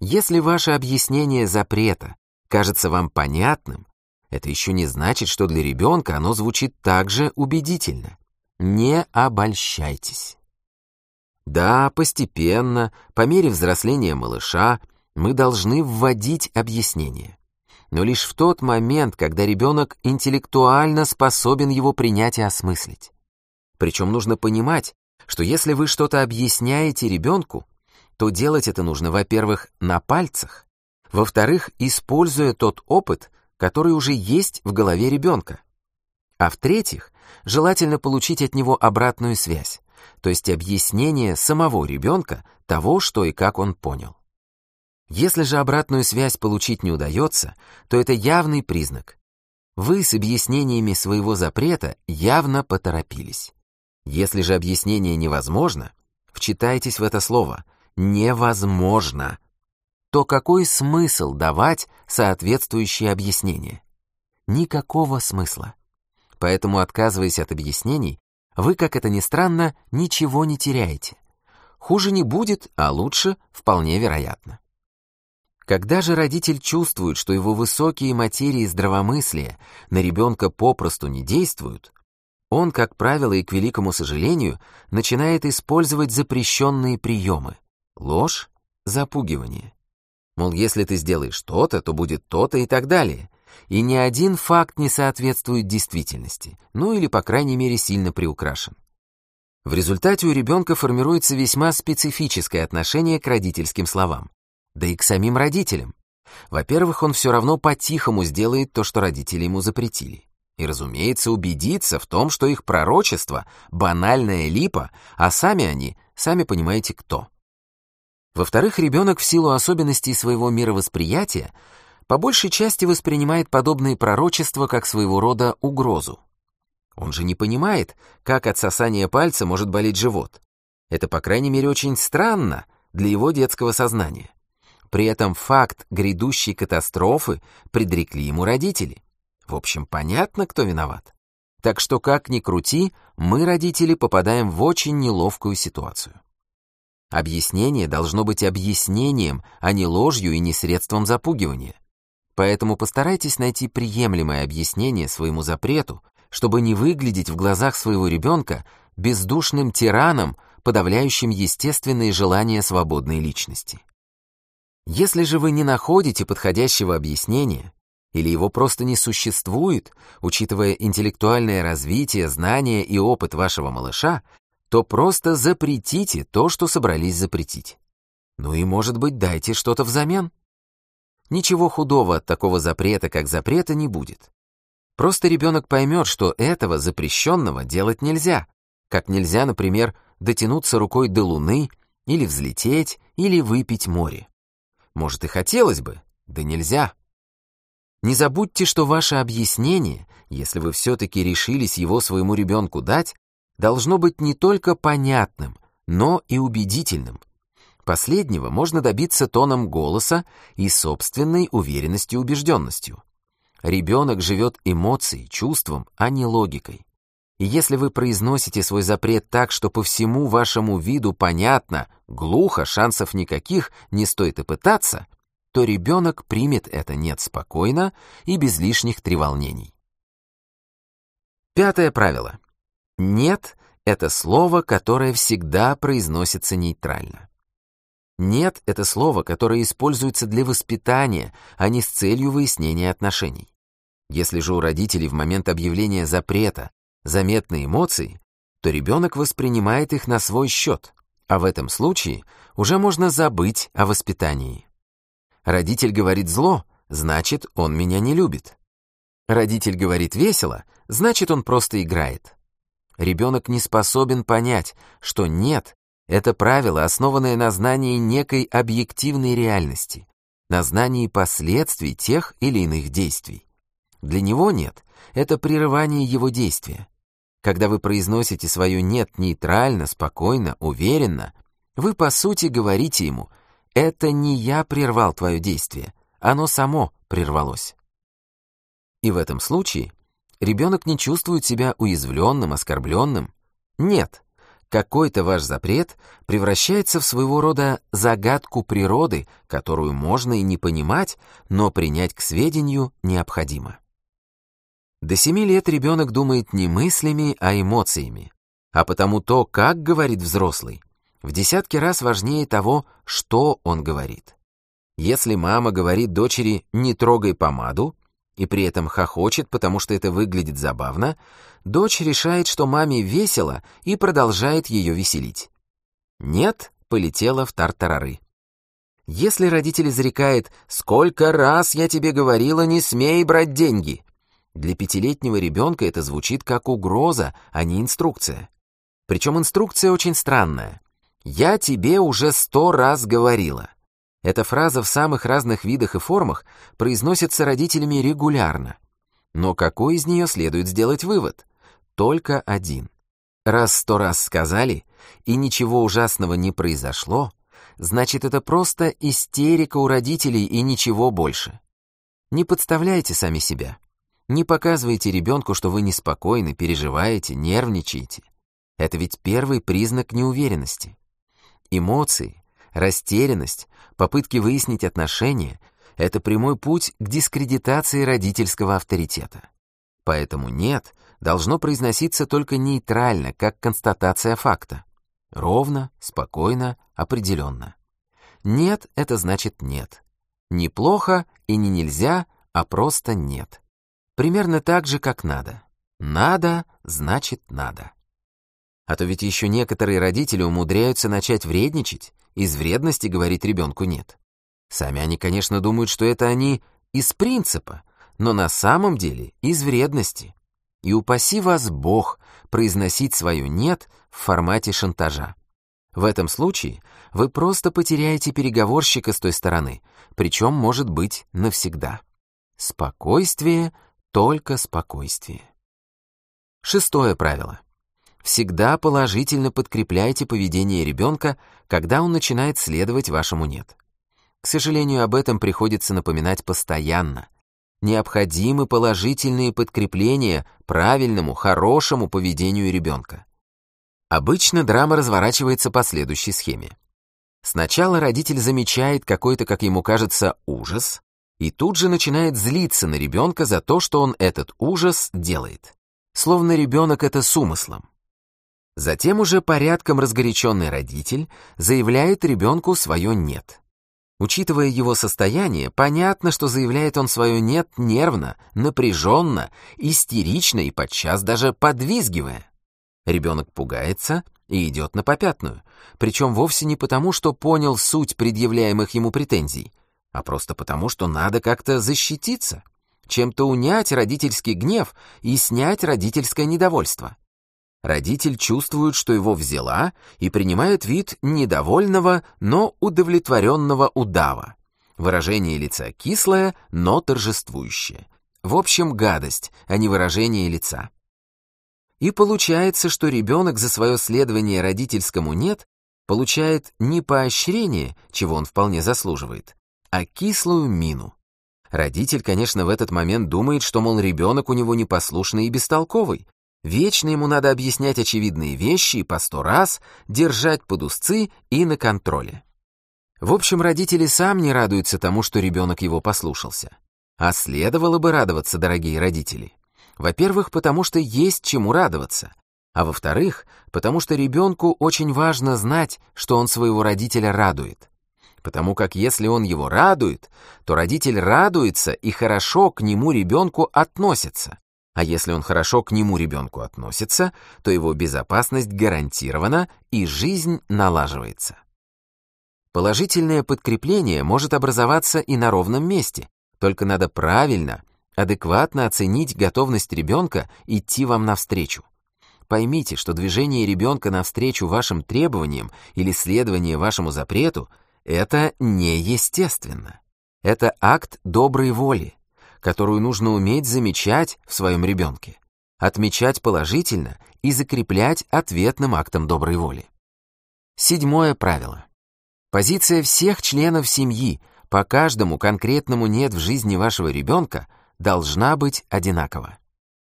Если ваше объяснение запрета кажется вам понятным, это еще не значит, что для ребенка оно звучит так же убедительно. Не обольщайтесь. Да, постепенно, по мере взросления малыша, мы должны вводить объяснение. Но лишь в тот момент, когда ребенок интеллектуально способен его принять и осмыслить. Причем нужно понимать, что если вы что-то объясняете ребенку, то делать это нужно, во-первых, на пальцах, во-вторых, используя тот опыт, который уже есть в голове ребенка. А в-третьих, желательно получить от него обратную связь, то есть объяснение самого ребенка того, что и как он понял. Если же обратную связь получить не удается, то это явный признак. Вы с объяснениями своего запрета явно поторопились. Если же объяснение невозможно, вчитайтесь в это слово «невозможно», то какой смысл давать соответствующее объяснение? Никакого смысла. Поэтому, отказываясь от объяснений, вы, как это ни странно, ничего не теряете. Хуже не будет, а лучше вполне вероятно. Когда же родитель чувствует, что его высокие материи здравомыслия на ребенка попросту не действуют, он, как правило и к великому сожалению, начинает использовать запрещенные приемы — ложь, запугивание. Мол, если ты сделаешь то-то, то будет то-то и так далее. И ни один факт не соответствует действительности, ну или, по крайней мере, сильно приукрашен. В результате у ребенка формируется весьма специфическое отношение к родительским словам да и к самим родителям. Во-первых, он все равно по-тихому сделает то, что родители ему запретили. И, разумеется, убедится в том, что их пророчество — банальная липа, а сами они, сами понимаете, кто. Во-вторых, ребенок в силу особенностей своего мировосприятия по большей части воспринимает подобные пророчества как своего рода угрозу. Он же не понимает, как от сосания пальца может болеть живот. Это, по крайней мере, очень странно для его детского сознания. При этом факт грядущей катастрофы предрекли ему родители. В общем, понятно, кто виноват. Так что, как ни крути, мы, родители, попадаем в очень неловкую ситуацию. Объяснение должно быть объяснением, а не ложью и не средством запугивания. Поэтому постарайтесь найти приемлемое объяснение своему запрету, чтобы не выглядеть в глазах своего ребенка бездушным тираном, подавляющим естественные желания свободной личности. Если же вы не находите подходящего объяснения, или его просто не существует, учитывая интеллектуальное развитие, знания и опыт вашего малыша, то просто запретите то, что собрались запретить. Ну и, может быть, дайте что-то взамен. Ничего худого от такого запрета, как запрета, не будет. Просто ребенок поймет, что этого запрещенного делать нельзя, как нельзя, например, дотянуться рукой до Луны, или взлететь, или выпить море. Может и хотелось бы, да нельзя. Не забудьте, что ваше объяснение, если вы все-таки решились его своему ребенку дать, должно быть не только понятным, но и убедительным. Последнего можно добиться тоном голоса и собственной уверенностью и убежденностью. Ребенок живет эмоцией, чувством, а не логикой. И если вы произносите свой запрет так, что по всему вашему виду понятно, глухо, шансов никаких, не стоит и пытаться, то ребенок примет это «нет» спокойно и без лишних треволнений. Пятое правило. «Нет» — это слово, которое всегда произносится нейтрально. «Нет» — это слово, которое используется для воспитания, а не с целью выяснения отношений. Если же у родителей в момент объявления запрета заметны эмоции, то ребенок воспринимает их на свой счет, а в этом случае уже можно забыть о воспитании. Родитель говорит зло, значит, он меня не любит. Родитель говорит весело, значит, он просто играет. Ребенок не способен понять, что «нет» — это правило, основанное на знании некой объективной реальности, на знании последствий тех или иных действий. Для него «нет» — это прерывание его действия. Когда вы произносите свое «нет» нейтрально, спокойно, уверенно, вы, по сути, говорите ему «это не я прервал твое действие, оно само прервалось». И в этом случае ребенок не чувствует себя уязвленным, оскорбленным. Нет, какой-то ваш запрет превращается в своего рода загадку природы, которую можно и не понимать, но принять к сведению необходимо. До семи лет ребенок думает не мыслями, а эмоциями. А потому то, как говорит взрослый, в десятки раз важнее того, что он говорит. Если мама говорит дочери «не трогай помаду», и при этом хохочет, потому что это выглядит забавно, дочь решает, что маме весело и продолжает ее веселить. Нет, полетела в тартарары. Если родитель изрекает «Сколько раз я тебе говорила, не смей брать деньги», для пятилетнего ребенка это звучит как угроза, а не инструкция. Причем инструкция очень странная. «Я тебе уже сто раз говорила». Эта фраза в самых разных видах и формах произносится родителями регулярно. Но какой из нее следует сделать вывод? Только один. Раз сто раз сказали, и ничего ужасного не произошло, значит, это просто истерика у родителей и ничего больше. Не подставляйте сами себя. Не показывайте ребенку, что вы неспокойны, переживаете, нервничаете. Это ведь первый признак неуверенности. Эмоции, растерянность, попытки выяснить отношения — это прямой путь к дискредитации родительского авторитета. Поэтому «нет» должно произноситься только нейтрально, как констатация факта. Ровно, спокойно, определенно. «Нет» — это значит «нет». Неплохо и не нельзя, а просто «нет». Примерно так же, как надо. Надо, значит надо. А то ведь еще некоторые родители умудряются начать вредничать, из вредности говорить ребенку нет. Сами они, конечно, думают, что это они из принципа, но на самом деле из вредности. И упаси вас Бог произносить свое «нет» в формате шантажа. В этом случае вы просто потеряете переговорщика с той стороны, причем, может быть, навсегда. Спокойствие — только спокойствие. Шестое правило. Всегда положительно подкрепляйте поведение ребенка, когда он начинает следовать вашему «нет». К сожалению, об этом приходится напоминать постоянно. Необходимы положительные подкрепления правильному, хорошему поведению ребенка. Обычно драма разворачивается по следующей схеме. Сначала родитель замечает какой-то, как ему кажется, ужас, и тут же начинает злиться на ребенка за то, что он этот ужас делает. Словно ребенок это с умыслом. Затем уже порядком разгоряченный родитель заявляет ребенку свое «нет». Учитывая его состояние, понятно, что заявляет он свое «нет» нервно, напряженно, истерично и подчас даже подвизгивая. Ребенок пугается и идет на попятную, причем вовсе не потому, что понял суть предъявляемых ему претензий, а просто потому, что надо как-то защититься, чем-то унять родительский гнев и снять родительское недовольство. Родитель чувствует, что его взяла, и принимает вид недовольного, но удовлетворенного удава. Выражение лица кислое, но торжествующее. В общем, гадость, а не выражение лица. И получается, что ребенок за свое следование родительскому «нет» получает не поощрение, чего он вполне заслуживает, а кислую мину. Родитель, конечно, в этот момент думает, что, мол, ребенок у него непослушный и бестолковый. Вечно ему надо объяснять очевидные вещи и по сто раз держать под узцы и на контроле. В общем, родители сам не радуются тому, что ребенок его послушался. А следовало бы радоваться, дорогие родители. Во-первых, потому что есть чему радоваться. А во-вторых, потому что ребенку очень важно знать, что он своего родителя радует потому как если он его радует, то родитель радуется и хорошо к нему ребенку относится. А если он хорошо к нему ребенку относится, то его безопасность гарантирована и жизнь налаживается. Положительное подкрепление может образоваться и на ровном месте, только надо правильно, адекватно оценить готовность ребенка идти вам навстречу. поймите, что движение ребенка навстречу вашим требованиям или следование вашему запрету — это неестественно. Это акт доброй воли, которую нужно уметь замечать в своем ребенке, отмечать положительно и закреплять ответным актом доброй воли. Седьмое правило. Позиция всех членов семьи по каждому конкретному «нет» в жизни вашего ребенка должна быть одинакова.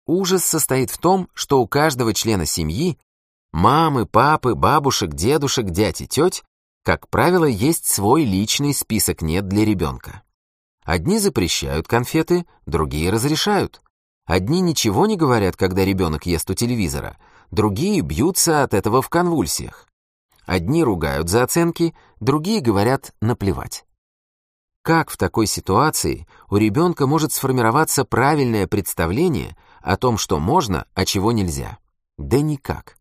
Ужас состоит в том, что у каждого члена семьи, мамы, папы, бабушек, дедушек, дядь и теть, как правило, есть свой личный список «нет» для ребенка. Одни запрещают конфеты, другие разрешают. Одни ничего не говорят, когда ребенок ест у телевизора, другие бьются от этого в конвульсиях. Одни ругают за оценки, другие говорят наплевать. Как в такой ситуации у ребенка может сформироваться правильное представление о том, что можно, а чего нельзя? Да никак.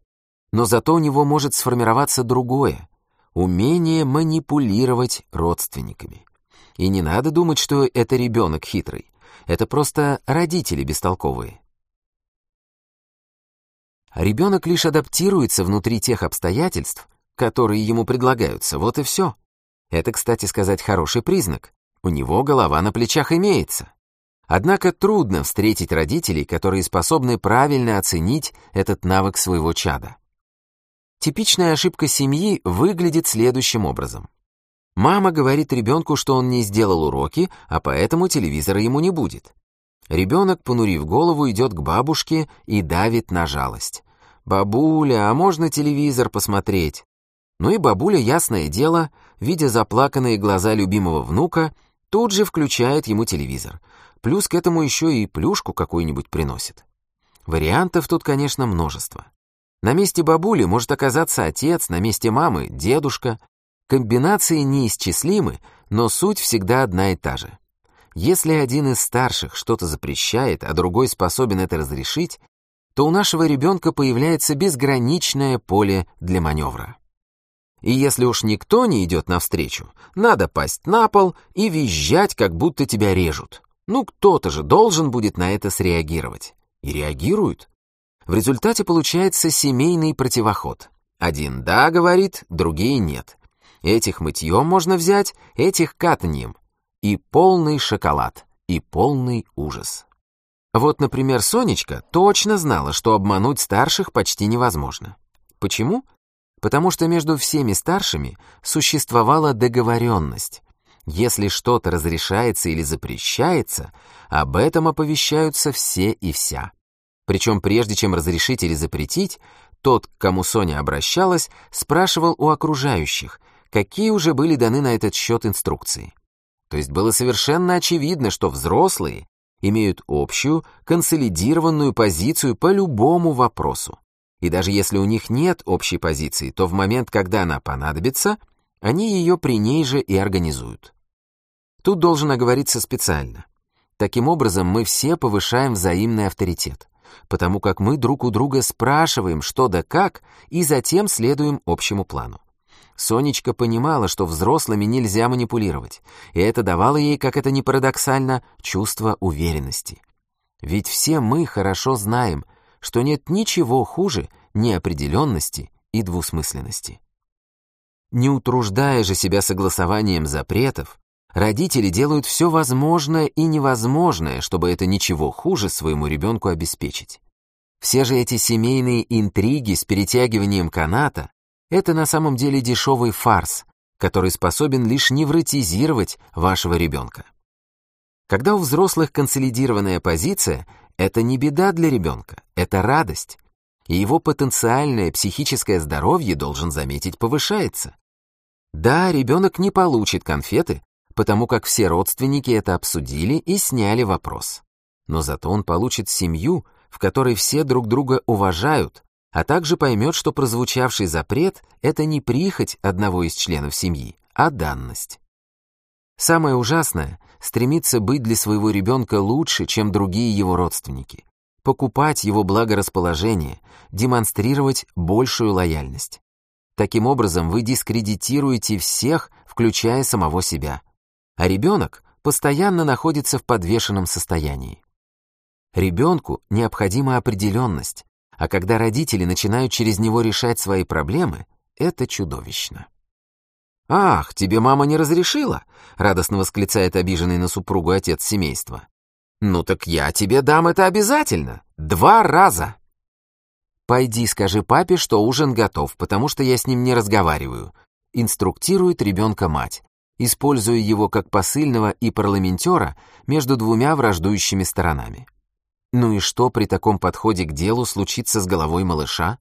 Но зато у него может сформироваться другое — умение манипулировать родственниками. И не надо думать, что это ребенок хитрый. Это просто родители бестолковые. Ребенок лишь адаптируется внутри тех обстоятельств, которые ему предлагаются, вот и все. Это, кстати сказать, хороший признак. У него голова на плечах имеется. Однако трудно встретить родителей, которые способны правильно оценить этот навык своего чада. Типичная ошибка семьи выглядит следующим образом. Мама говорит ребенку, что он не сделал уроки, а поэтому телевизора ему не будет. Ребенок, понурив голову, идет к бабушке и давит на жалость. «Бабуля, а можно телевизор посмотреть?» Ну и бабуля, ясное дело, видя заплаканные глаза любимого внука, тут же включает ему телевизор. Плюс к этому еще и плюшку какую-нибудь приносит. Вариантов тут, конечно, множество. На месте бабули может оказаться отец, на месте мамы — дедушка. Комбинации неисчислимы, но суть всегда одна и та же. Если один из старших что-то запрещает, а другой способен это разрешить, то у нашего ребенка появляется безграничное поле для маневра. И если уж никто не идет навстречу, надо пасть на пол и визжать, как будто тебя режут. Ну, кто-то же должен будет на это среагировать. И реагируют. В результате получается семейный противоход. Один «да» говорит, другие «нет». Этих мытьем можно взять, этих катаньем. И полный шоколад, и полный ужас. Вот, например, Сонечка точно знала, что обмануть старших почти невозможно. Почему? потому что между всеми старшими существовала договоренность. Если что-то разрешается или запрещается, об этом оповещаются все и вся. Причем прежде чем разрешить или запретить, тот, к кому Соня обращалась, спрашивал у окружающих, какие уже были даны на этот счет инструкции. То есть было совершенно очевидно, что взрослые имеют общую, консолидированную позицию по любому вопросу. И даже если у них нет общей позиции, то в момент, когда она понадобится, они ее при ней же и организуют. Тут должен оговориться специально. Таким образом, мы все повышаем взаимный авторитет, потому как мы друг у друга спрашиваем, что да как, и затем следуем общему плану. Сонечка понимала, что взрослыми нельзя манипулировать, и это давало ей, как это ни парадоксально, чувство уверенности. Ведь все мы хорошо знаем, что нет ничего хуже неопределенности и двусмысленности. Не утруждая же себя согласованием запретов, родители делают все возможное и невозможное, чтобы это ничего хуже своему ребенку обеспечить. Все же эти семейные интриги с перетягиванием каната — это на самом деле дешевый фарс, который способен лишь невротизировать вашего ребенка. Когда у взрослых консолидированная позиция, это не беда для ребенка, это радость. И его потенциальное психическое здоровье, должен заметить, повышается. Да, ребенок не получит конфеты, потому как все родственники это обсудили и сняли вопрос. Но зато он получит семью, в которой все друг друга уважают, а также поймет, что прозвучавший запрет — это не прихоть одного из членов семьи, а данность. Самое ужасное — стремиться быть для своего ребенка лучше, чем другие его родственники, покупать его благорасположение, демонстрировать большую лояльность. Таким образом, вы дискредитируете всех, включая самого себя. А ребенок постоянно находится в подвешенном состоянии. Ребенку необходима определенность, А когда родители начинают через него решать свои проблемы, это чудовищно. «Ах, тебе мама не разрешила?» — радостно восклицает обиженный на супругу отец семейства. «Ну так я тебе дам это обязательно. Два раза!» «Пойди скажи папе, что ужин готов, потому что я с ним не разговариваю», — инструктирует ребенка мать, используя его как посыльного и парламентера между двумя враждующими сторонами. Ну и что при таком подходе к делу случится с головой малыша?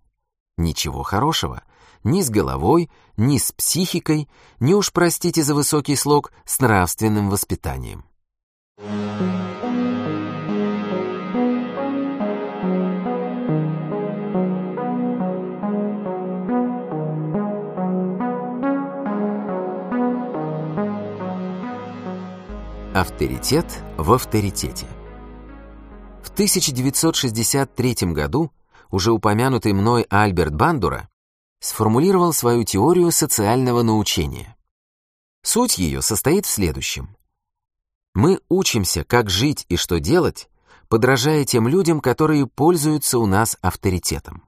Ничего хорошего. Ни с головой, ни с психикой, ни уж, простите за высокий слог, с нравственным воспитанием. Авторитет в авторитете. В 1963 году уже упомянутый мной Альберт Бандура сформулировал свою теорию социального научения. Суть ее состоит в следующем. Мы учимся, как жить и что делать, подражая тем людям, которые пользуются у нас авторитетом.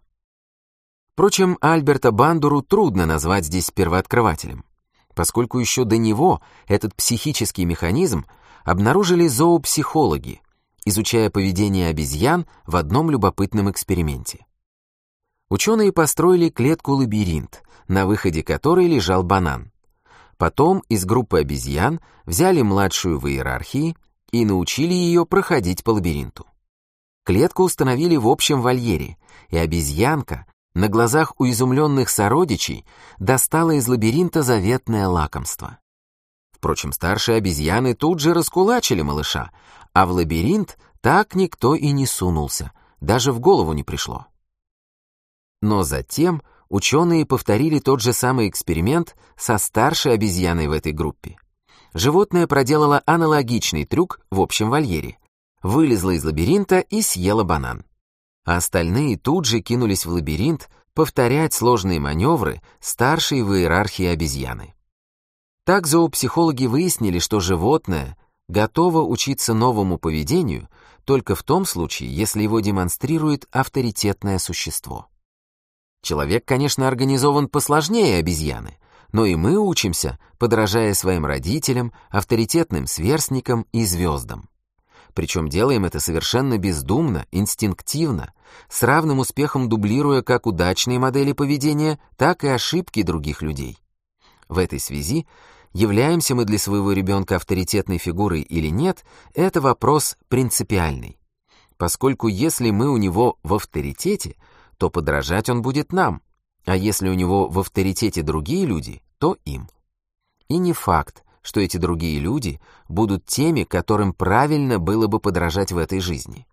Впрочем, Альберта Бандуру трудно назвать здесь первооткрывателем, поскольку еще до него этот психический механизм обнаружили зоопсихологи, изучая поведение обезьян в одном любопытном эксперименте. Ученые построили клетку-лабиринт, на выходе которой лежал банан. Потом из группы обезьян взяли младшую в иерархии и научили ее проходить по лабиринту. Клетку установили в общем вольере, и обезьянка на глазах у изумленных сородичей достала из лабиринта заветное лакомство. Впрочем, старшие обезьяны тут же раскулачили малыша, а в лабиринт так никто и не сунулся, даже в голову не пришло. Но затем ученые повторили тот же самый эксперимент со старшей обезьяной в этой группе. Животное проделало аналогичный трюк в общем вольере. Вылезло из лабиринта и съело банан. А остальные тут же кинулись в лабиринт повторять сложные маневры старшей в иерархии обезьяны. Так зоопсихологи выяснили, что животное готово учиться новому поведению только в том случае, если его демонстрирует авторитетное существо. Человек, конечно, организован посложнее обезьяны, но и мы учимся, подражая своим родителям, авторитетным сверстникам и звездам. Причем делаем это совершенно бездумно, инстинктивно, с равным успехом дублируя как удачные модели поведения, так и ошибки других людей. В этой связи являемся мы для своего ребенка авторитетной фигурой или нет, это вопрос принципиальный. Поскольку если мы у него в авторитете – то подражать он будет нам, а если у него в авторитете другие люди, то им. И не факт, что эти другие люди будут теми, которым правильно было бы подражать в этой жизни.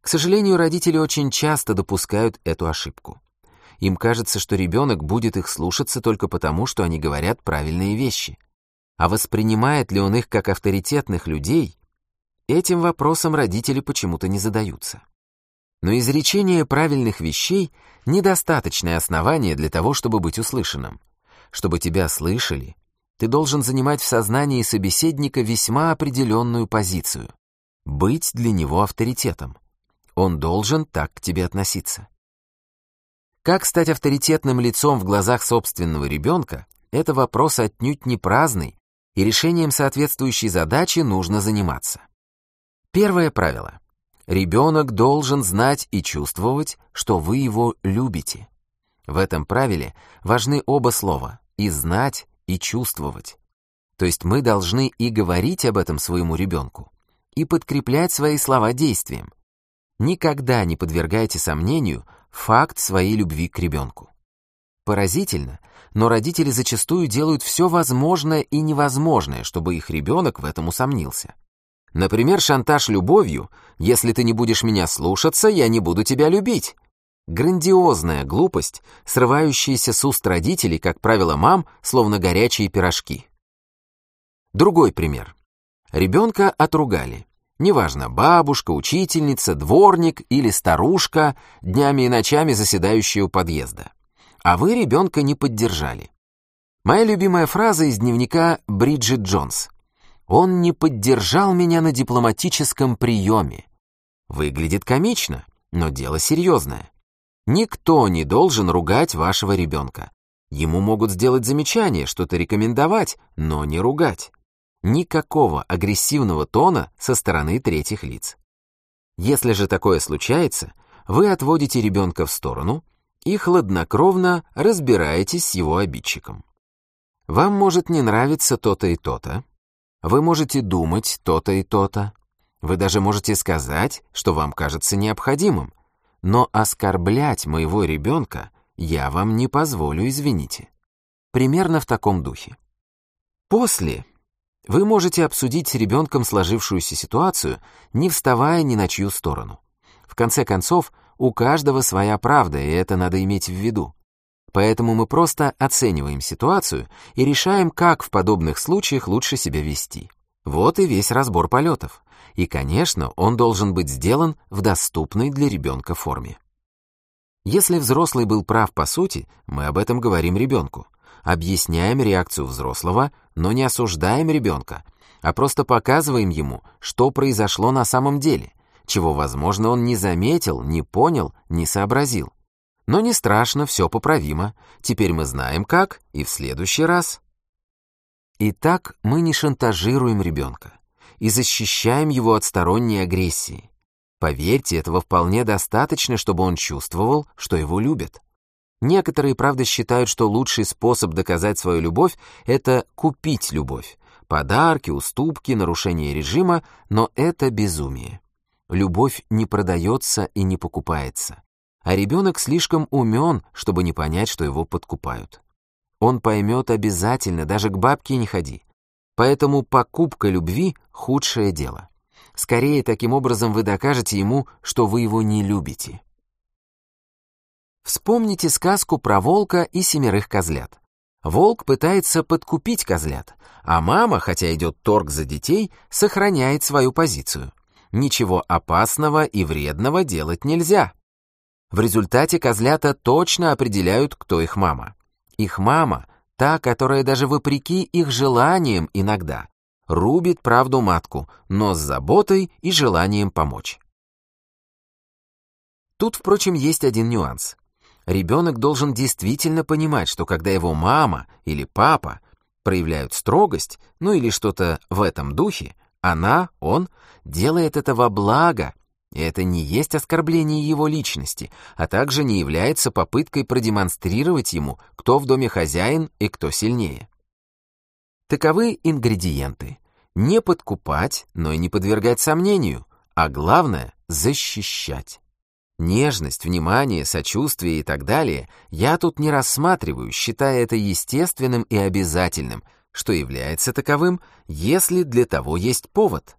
К сожалению, родители очень часто допускают эту ошибку. Им кажется, что ребенок будет их слушаться только потому, что они говорят правильные вещи. А воспринимает ли он их как авторитетных людей, этим вопросом родители почему-то не задаются. Но изречение правильных вещей — недостаточное основание для того, чтобы быть услышанным. Чтобы тебя слышали, ты должен занимать в сознании собеседника весьма определенную позицию. Быть для него авторитетом. Он должен так к тебе относиться. Как стать авторитетным лицом в глазах собственного ребенка — это вопрос отнюдь не праздный, и решением соответствующей задачи нужно заниматься. Первое правило. Ребенок должен знать и чувствовать, что вы его любите. В этом правиле важны оба слова «и знать», и «чувствовать». То есть мы должны и говорить об этом своему ребенку, и подкреплять свои слова действием. Никогда не подвергайте сомнению факт своей любви к ребенку. Поразительно, но родители зачастую делают все возможное и невозможное, чтобы их ребенок в этом усомнился. Например, шантаж любовью «если ты не будешь меня слушаться, я не буду тебя любить». Грандиозная глупость, срывающаяся с уст родителей, как правило, мам, словно горячие пирожки. Другой пример. Ребенка отругали. Неважно, бабушка, учительница, дворник или старушка, днями и ночами заседающая у подъезда. А вы ребенка не поддержали. Моя любимая фраза из дневника Бриджит Джонс. Он не поддержал меня на дипломатическом приеме. Выглядит комично, но дело серьезное. Никто не должен ругать вашего ребенка. Ему могут сделать замечание, что-то рекомендовать, но не ругать. Никакого агрессивного тона со стороны третьих лиц. Если же такое случается, вы отводите ребенка в сторону и хладнокровно разбираетесь с его обидчиком. Вам может не нравиться то-то и то-то, вы можете думать то-то и то-то, вы даже можете сказать, что вам кажется необходимым, но оскорблять моего ребенка я вам не позволю, извините. Примерно в таком духе. После вы можете обсудить с ребенком сложившуюся ситуацию, не вставая ни на чью сторону. В конце концов, у каждого своя правда, и это надо иметь в виду. Поэтому мы просто оцениваем ситуацию и решаем, как в подобных случаях лучше себя вести. Вот и весь разбор полетов. И, конечно, он должен быть сделан в доступной для ребенка форме. Если взрослый был прав по сути, мы об этом говорим ребенку. Объясняем реакцию взрослого, но не осуждаем ребенка, а просто показываем ему, что произошло на самом деле, чего, возможно, он не заметил, не понял, не сообразил. Но не страшно, все поправимо. Теперь мы знаем как, и в следующий раз. Итак, мы не шантажируем ребенка и защищаем его от сторонней агрессии. Поверьте, этого вполне достаточно, чтобы он чувствовал, что его любят. Некоторые, правда, считают, что лучший способ доказать свою любовь — это купить любовь. Подарки, уступки, нарушение режима, но это безумие. Любовь не продается и не покупается а ребенок слишком умен, чтобы не понять, что его подкупают. Он поймет обязательно, даже к бабке не ходи. Поэтому покупка любви — худшее дело. Скорее, таким образом вы докажете ему, что вы его не любите. Вспомните сказку про волка и семерых козлят. Волк пытается подкупить козлят, а мама, хотя идет торг за детей, сохраняет свою позицию. Ничего опасного и вредного делать нельзя. В результате козлята точно определяют, кто их мама. Их мама — та, которая даже вопреки их желаниям иногда рубит правду матку, но с заботой и желанием помочь. Тут, впрочем, есть один нюанс. Ребенок должен действительно понимать, что когда его мама или папа проявляют строгость, ну или что-то в этом духе, она, он, делает это во благо и это не есть оскорбление его личности, а также не является попыткой продемонстрировать ему, кто в доме хозяин и кто сильнее. Таковы ингредиенты. Не подкупать, но и не подвергать сомнению, а главное — защищать. Нежность, внимание, сочувствие и так далее я тут не рассматриваю, считая это естественным и обязательным, что является таковым, если для того есть повод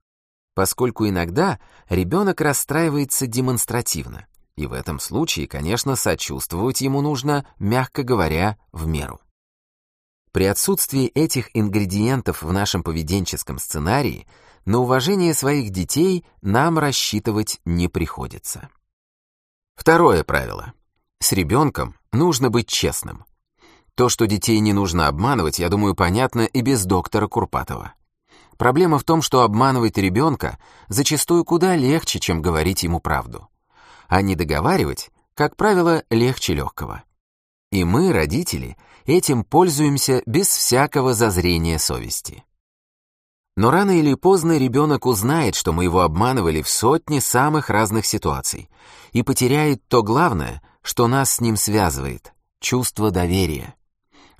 поскольку иногда ребенок расстраивается демонстративно, и в этом случае, конечно, сочувствовать ему нужно, мягко говоря, в меру. При отсутствии этих ингредиентов в нашем поведенческом сценарии на уважение своих детей нам рассчитывать не приходится. Второе правило. С ребенком нужно быть честным. То, что детей не нужно обманывать, я думаю, понятно и без доктора Курпатова. Проблема в том, что обманывать ребенка зачастую куда легче, чем говорить ему правду. А не договаривать, как правило, легче легкого. И мы, родители, этим пользуемся без всякого зазрения совести. Но рано или поздно ребенок узнает, что мы его обманывали в сотне самых разных ситуаций, и потеряет то главное, что нас с ним связывает — чувство доверия.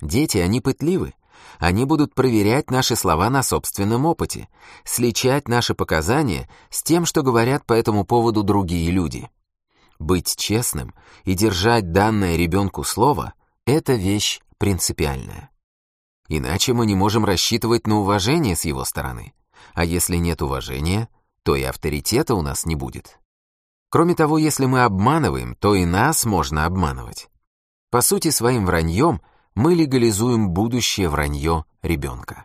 Дети, они пытливы, они будут проверять наши слова на собственном опыте, сличать наши показания с тем, что говорят по этому поводу другие люди. Быть честным и держать данное ребенку слово — это вещь принципиальная. Иначе мы не можем рассчитывать на уважение с его стороны. А если нет уважения, то и авторитета у нас не будет. Кроме того, если мы обманываем, то и нас можно обманывать. По сути, своим враньем — мы легализуем будущее вранье ребенка.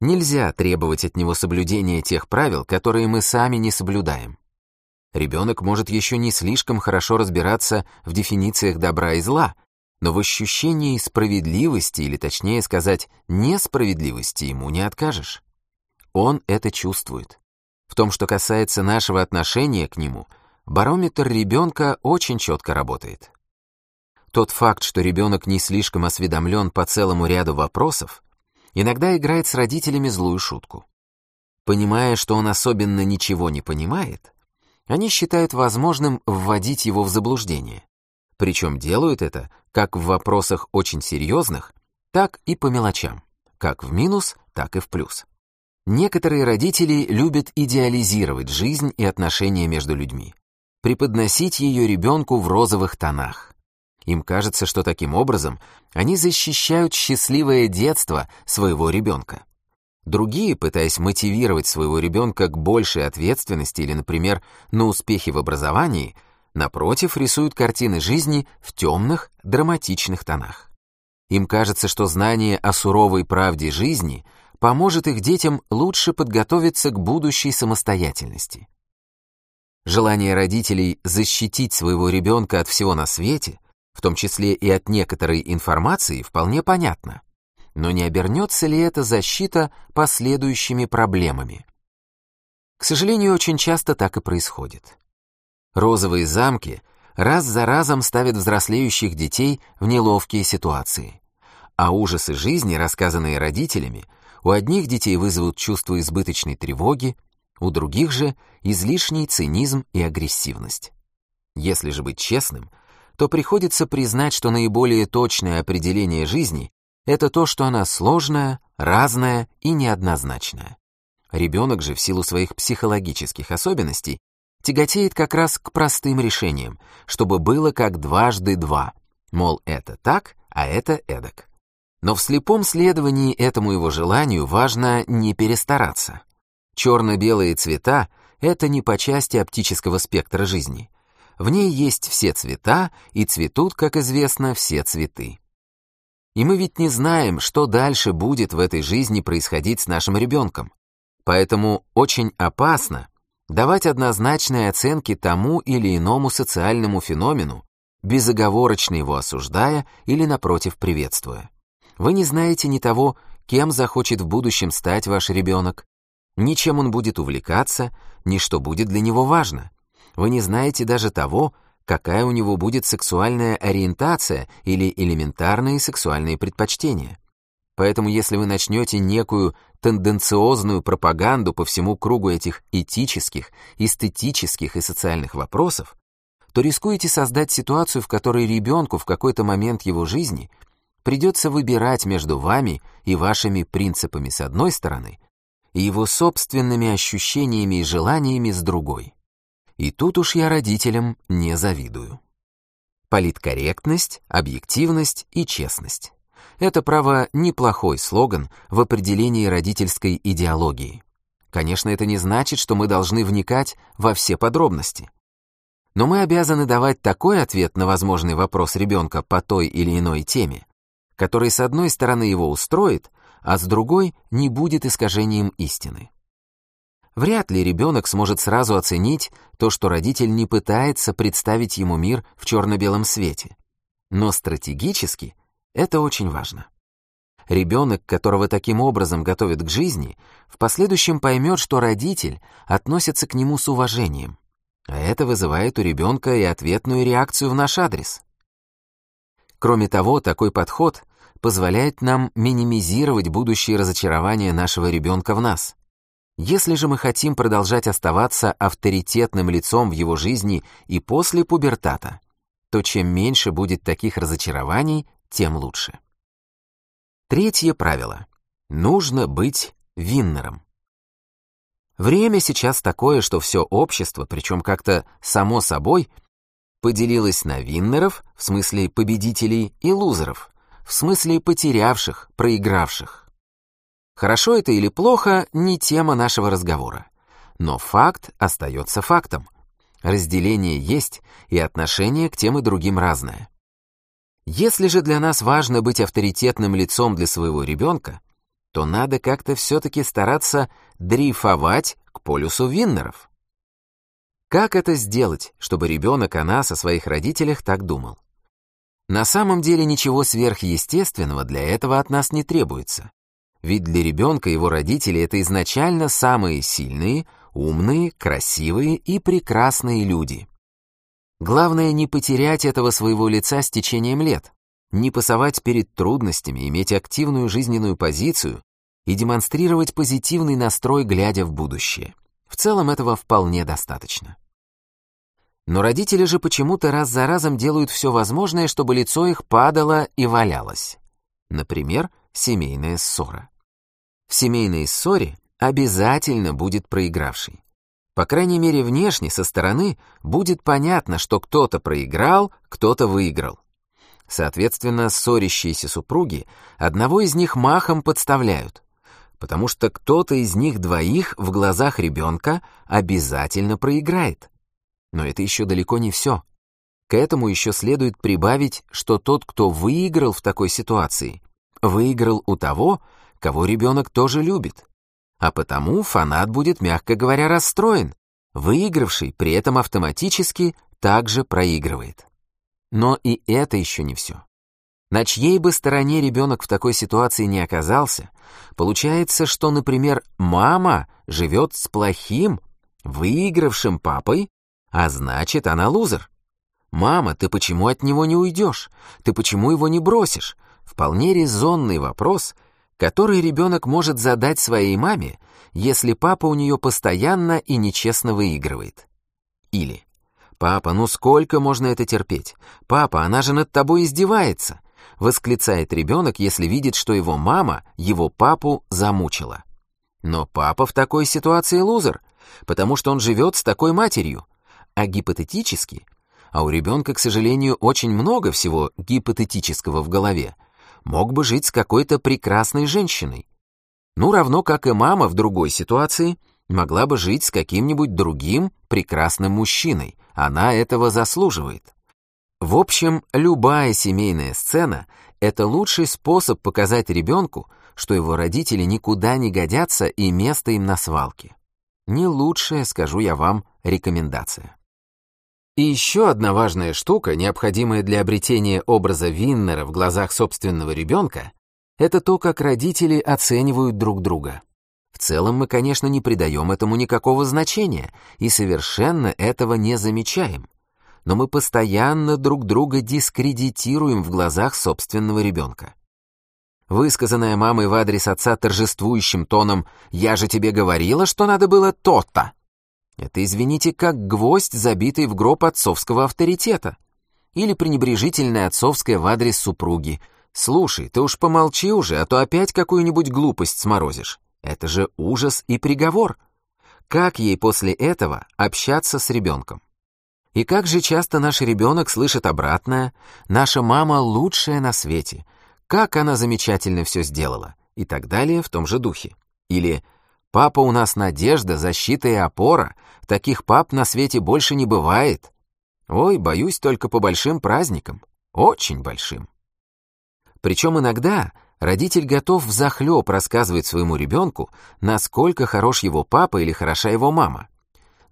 Нельзя требовать от него соблюдения тех правил, которые мы сами не соблюдаем. Ребенок может еще не слишком хорошо разбираться в дефинициях добра и зла, но в ощущении справедливости, или точнее сказать, несправедливости ему не откажешь. Он это чувствует. В том, что касается нашего отношения к нему, барометр ребенка очень четко работает. Тот факт, что ребенок не слишком осведомлен по целому ряду вопросов, иногда играет с родителями злую шутку. Понимая, что он особенно ничего не понимает, они считают возможным вводить его в заблуждение. Причем делают это как в вопросах очень серьезных, так и по мелочам, как в минус, так и в плюс. Некоторые родители любят идеализировать жизнь и отношения между людьми, преподносить ее ребенку в розовых тонах. Им кажется, что таким образом они защищают счастливое детство своего ребенка. Другие, пытаясь мотивировать своего ребенка к большей ответственности или, например, на успехи в образовании, напротив, рисуют картины жизни в темных, драматичных тонах. Им кажется, что знание о суровой правде жизни поможет их детям лучше подготовиться к будущей самостоятельности. Желание родителей защитить своего ребенка от всего на свете, в том числе и от некоторой информации, вполне понятно. Но не обернется ли эта защита последующими проблемами? К сожалению, очень часто так и происходит. Розовые замки раз за разом ставят взрослеющих детей в неловкие ситуации. А ужасы жизни, рассказанные родителями, у одних детей вызовут чувство избыточной тревоги, у других же излишний цинизм и агрессивность. Если же быть честным, то приходится признать, что наиболее точное определение жизни это то, что она сложная, разная и неоднозначная. Ребенок же в силу своих психологических особенностей тяготеет как раз к простым решениям, чтобы было как дважды два, мол, это так, а это эдак. Но в слепом следовании этому его желанию важно не перестараться. Черно-белые цвета — это не по части оптического спектра жизни. В ней есть все цвета, и цветут, как известно, все цветы. И мы ведь не знаем, что дальше будет в этой жизни происходить с нашим ребенком. Поэтому очень опасно давать однозначные оценки тому или иному социальному феномену, безоговорочно его осуждая или, напротив, приветствуя. Вы не знаете ни того, кем захочет в будущем стать ваш ребенок, ни чем он будет увлекаться, ни что будет для него важно. Вы не знаете даже того, какая у него будет сексуальная ориентация или элементарные сексуальные предпочтения. Поэтому если вы начнете некую тенденциозную пропаганду по всему кругу этих этических, эстетических и социальных вопросов, то рискуете создать ситуацию, в которой ребенку в какой-то момент его жизни придется выбирать между вами и вашими принципами с одной стороны и его собственными ощущениями и желаниями с другой. И тут уж я родителям не завидую. Политкорректность, объективность и честность. Это, право, неплохой слоган в определении родительской идеологии. Конечно, это не значит, что мы должны вникать во все подробности. Но мы обязаны давать такой ответ на возможный вопрос ребенка по той или иной теме, который с одной стороны его устроит, а с другой не будет искажением истины. Вряд ли ребенок сможет сразу оценить то, что родитель не пытается представить ему мир в черно-белом свете. Но стратегически это очень важно. Ребенок, которого таким образом готовят к жизни, в последующем поймет, что родитель относится к нему с уважением. А это вызывает у ребенка и ответную реакцию в наш адрес. Кроме того, такой подход позволяет нам минимизировать будущие разочарования нашего ребенка в нас. Если же мы хотим продолжать оставаться авторитетным лицом в его жизни и после пубертата, то чем меньше будет таких разочарований, тем лучше. Третье правило. Нужно быть виннером. Время сейчас такое, что все общество, причем как-то само собой, поделилось на виннеров, в смысле победителей, и лузеров, в смысле потерявших, проигравших. Хорошо это или плохо, не тема нашего разговора. Но факт остается фактом. Разделение есть, и отношение к тем и другим разное. Если же для нас важно быть авторитетным лицом для своего ребенка, то надо как-то все-таки стараться дрейфовать к полюсу виннеров. Как это сделать, чтобы ребенок о нас, о своих родителях так думал? На самом деле ничего сверхъестественного для этого от нас не требуется. Ведь для ребенка его родители — это изначально самые сильные, умные, красивые и прекрасные люди. Главное не потерять этого своего лица с течением лет, не пасовать перед трудностями, иметь активную жизненную позицию и демонстрировать позитивный настрой, глядя в будущее. В целом этого вполне достаточно. Но родители же почему-то раз за разом делают все возможное, чтобы лицо их падало и валялось. Например, семейная ссора. В семейной ссоре обязательно будет проигравший. По крайней мере, внешне, со стороны, будет понятно, что кто-то проиграл, кто-то выиграл. Соответственно, ссорящиеся супруги одного из них махом подставляют, потому что кто-то из них двоих в глазах ребенка обязательно проиграет. Но это еще далеко не все. К этому еще следует прибавить, что тот, кто выиграл в такой ситуации, выиграл у того, кого ребенок тоже любит а потому фанат будет, мягко говоря, расстроен. Выигравший при этом автоматически также проигрывает. Но и это еще не все. На чьей бы стороне ребенок в такой ситуации не оказался, получается, что, например, мама живет с плохим, выигравшим папой, а значит, она лузер. «Мама, ты почему от него не уйдешь? Ты почему его не бросишь?» Вполне резонный вопрос — который ребенок может задать своей маме, если папа у нее постоянно и нечестно выигрывает. Или «Папа, ну сколько можно это терпеть? Папа, она же над тобой издевается!» восклицает ребенок, если видит, что его мама его папу замучила. Но папа в такой ситуации лузер, потому что он живет с такой матерью. А гипотетически, а у ребенка, к сожалению, очень много всего гипотетического в голове, мог бы жить с какой-то прекрасной женщиной. Ну, равно как и мама в другой ситуации могла бы жить с каким-нибудь другим прекрасным мужчиной. Она этого заслуживает. В общем, любая семейная сцена — это лучший способ показать ребенку, что его родители никуда не годятся и место им на свалке. Не лучшая, скажу я вам, рекомендация. И еще одна важная штука, необходимая для обретения образа Виннера в глазах собственного ребенка, это то, как родители оценивают друг друга. В целом мы, конечно, не придаем этому никакого значения и совершенно этого не замечаем. Но мы постоянно друг друга дискредитируем в глазах собственного ребенка. Высказанная мамой в адрес отца торжествующим тоном «Я же тебе говорила, что надо было то-то», это, извините, как гвоздь, забитый в гроб отцовского авторитета. Или пренебрежительное отцовское в адрес супруги. «Слушай, ты уж помолчи уже, а то опять какую-нибудь глупость сморозишь. Это же ужас и приговор. Как ей после этого общаться с ребенком? И как же часто наш ребенок слышит обратное «наша мама лучшая на свете», «как она замечательно все сделала» и так далее в том же духе. Или Папа у нас надежда, защита и опора. Таких пап на свете больше не бывает. Ой, боюсь только по большим праздникам. Очень большим. Причем иногда родитель готов взахлеб рассказывать своему ребенку, насколько хорош его папа или хороша его мама.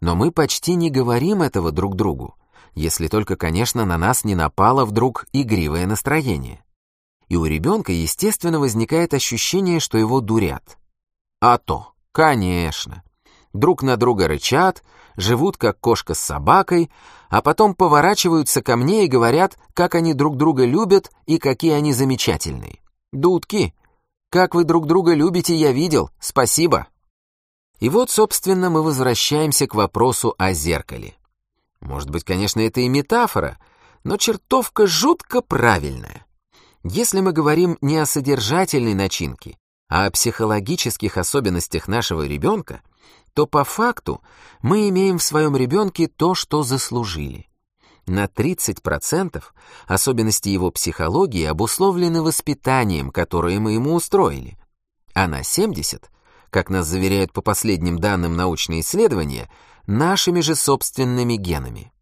Но мы почти не говорим этого друг другу, если только, конечно, на нас не напало вдруг игривое настроение. И у ребенка, естественно, возникает ощущение, что его дурят. А то. Конечно. Друг на друга рычат, живут как кошка с собакой, а потом поворачиваются ко мне и говорят, как они друг друга любят и какие они замечательные. Дудки, как вы друг друга любите, я видел, спасибо. И вот, собственно, мы возвращаемся к вопросу о зеркале. Может быть, конечно, это и метафора, но чертовка жутко правильная. Если мы говорим не о содержательной начинке, а о психологических особенностях нашего ребенка, то по факту мы имеем в своем ребенке то, что заслужили. На 30% особенности его психологии обусловлены воспитанием, которое мы ему устроили, а на 70%, как нас заверяют по последним данным научные исследования, нашими же собственными генами.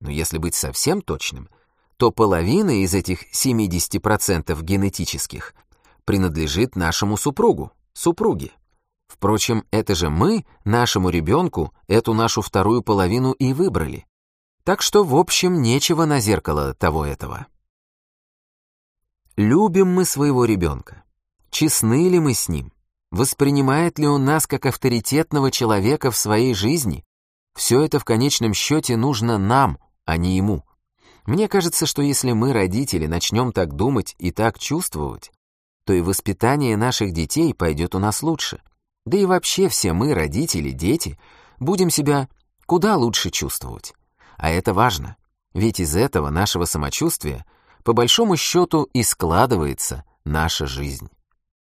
Но если быть совсем точным, то половина из этих 70% генетических принадлежит нашему супругу, супруге. Впрочем, это же мы, нашему ребенку, эту нашу вторую половину и выбрали. Так что, в общем, нечего на зеркало того этого. Любим мы своего ребенка? Честны ли мы с ним? Воспринимает ли он нас как авторитетного человека в своей жизни? Все это в конечном счете нужно нам, а не ему. Мне кажется, что если мы, родители, начнем так думать и так чувствовать, то и воспитание наших детей пойдет у нас лучше. Да и вообще все мы, родители, дети, будем себя куда лучше чувствовать. А это важно, ведь из этого нашего самочувствия по большому счету и складывается наша жизнь.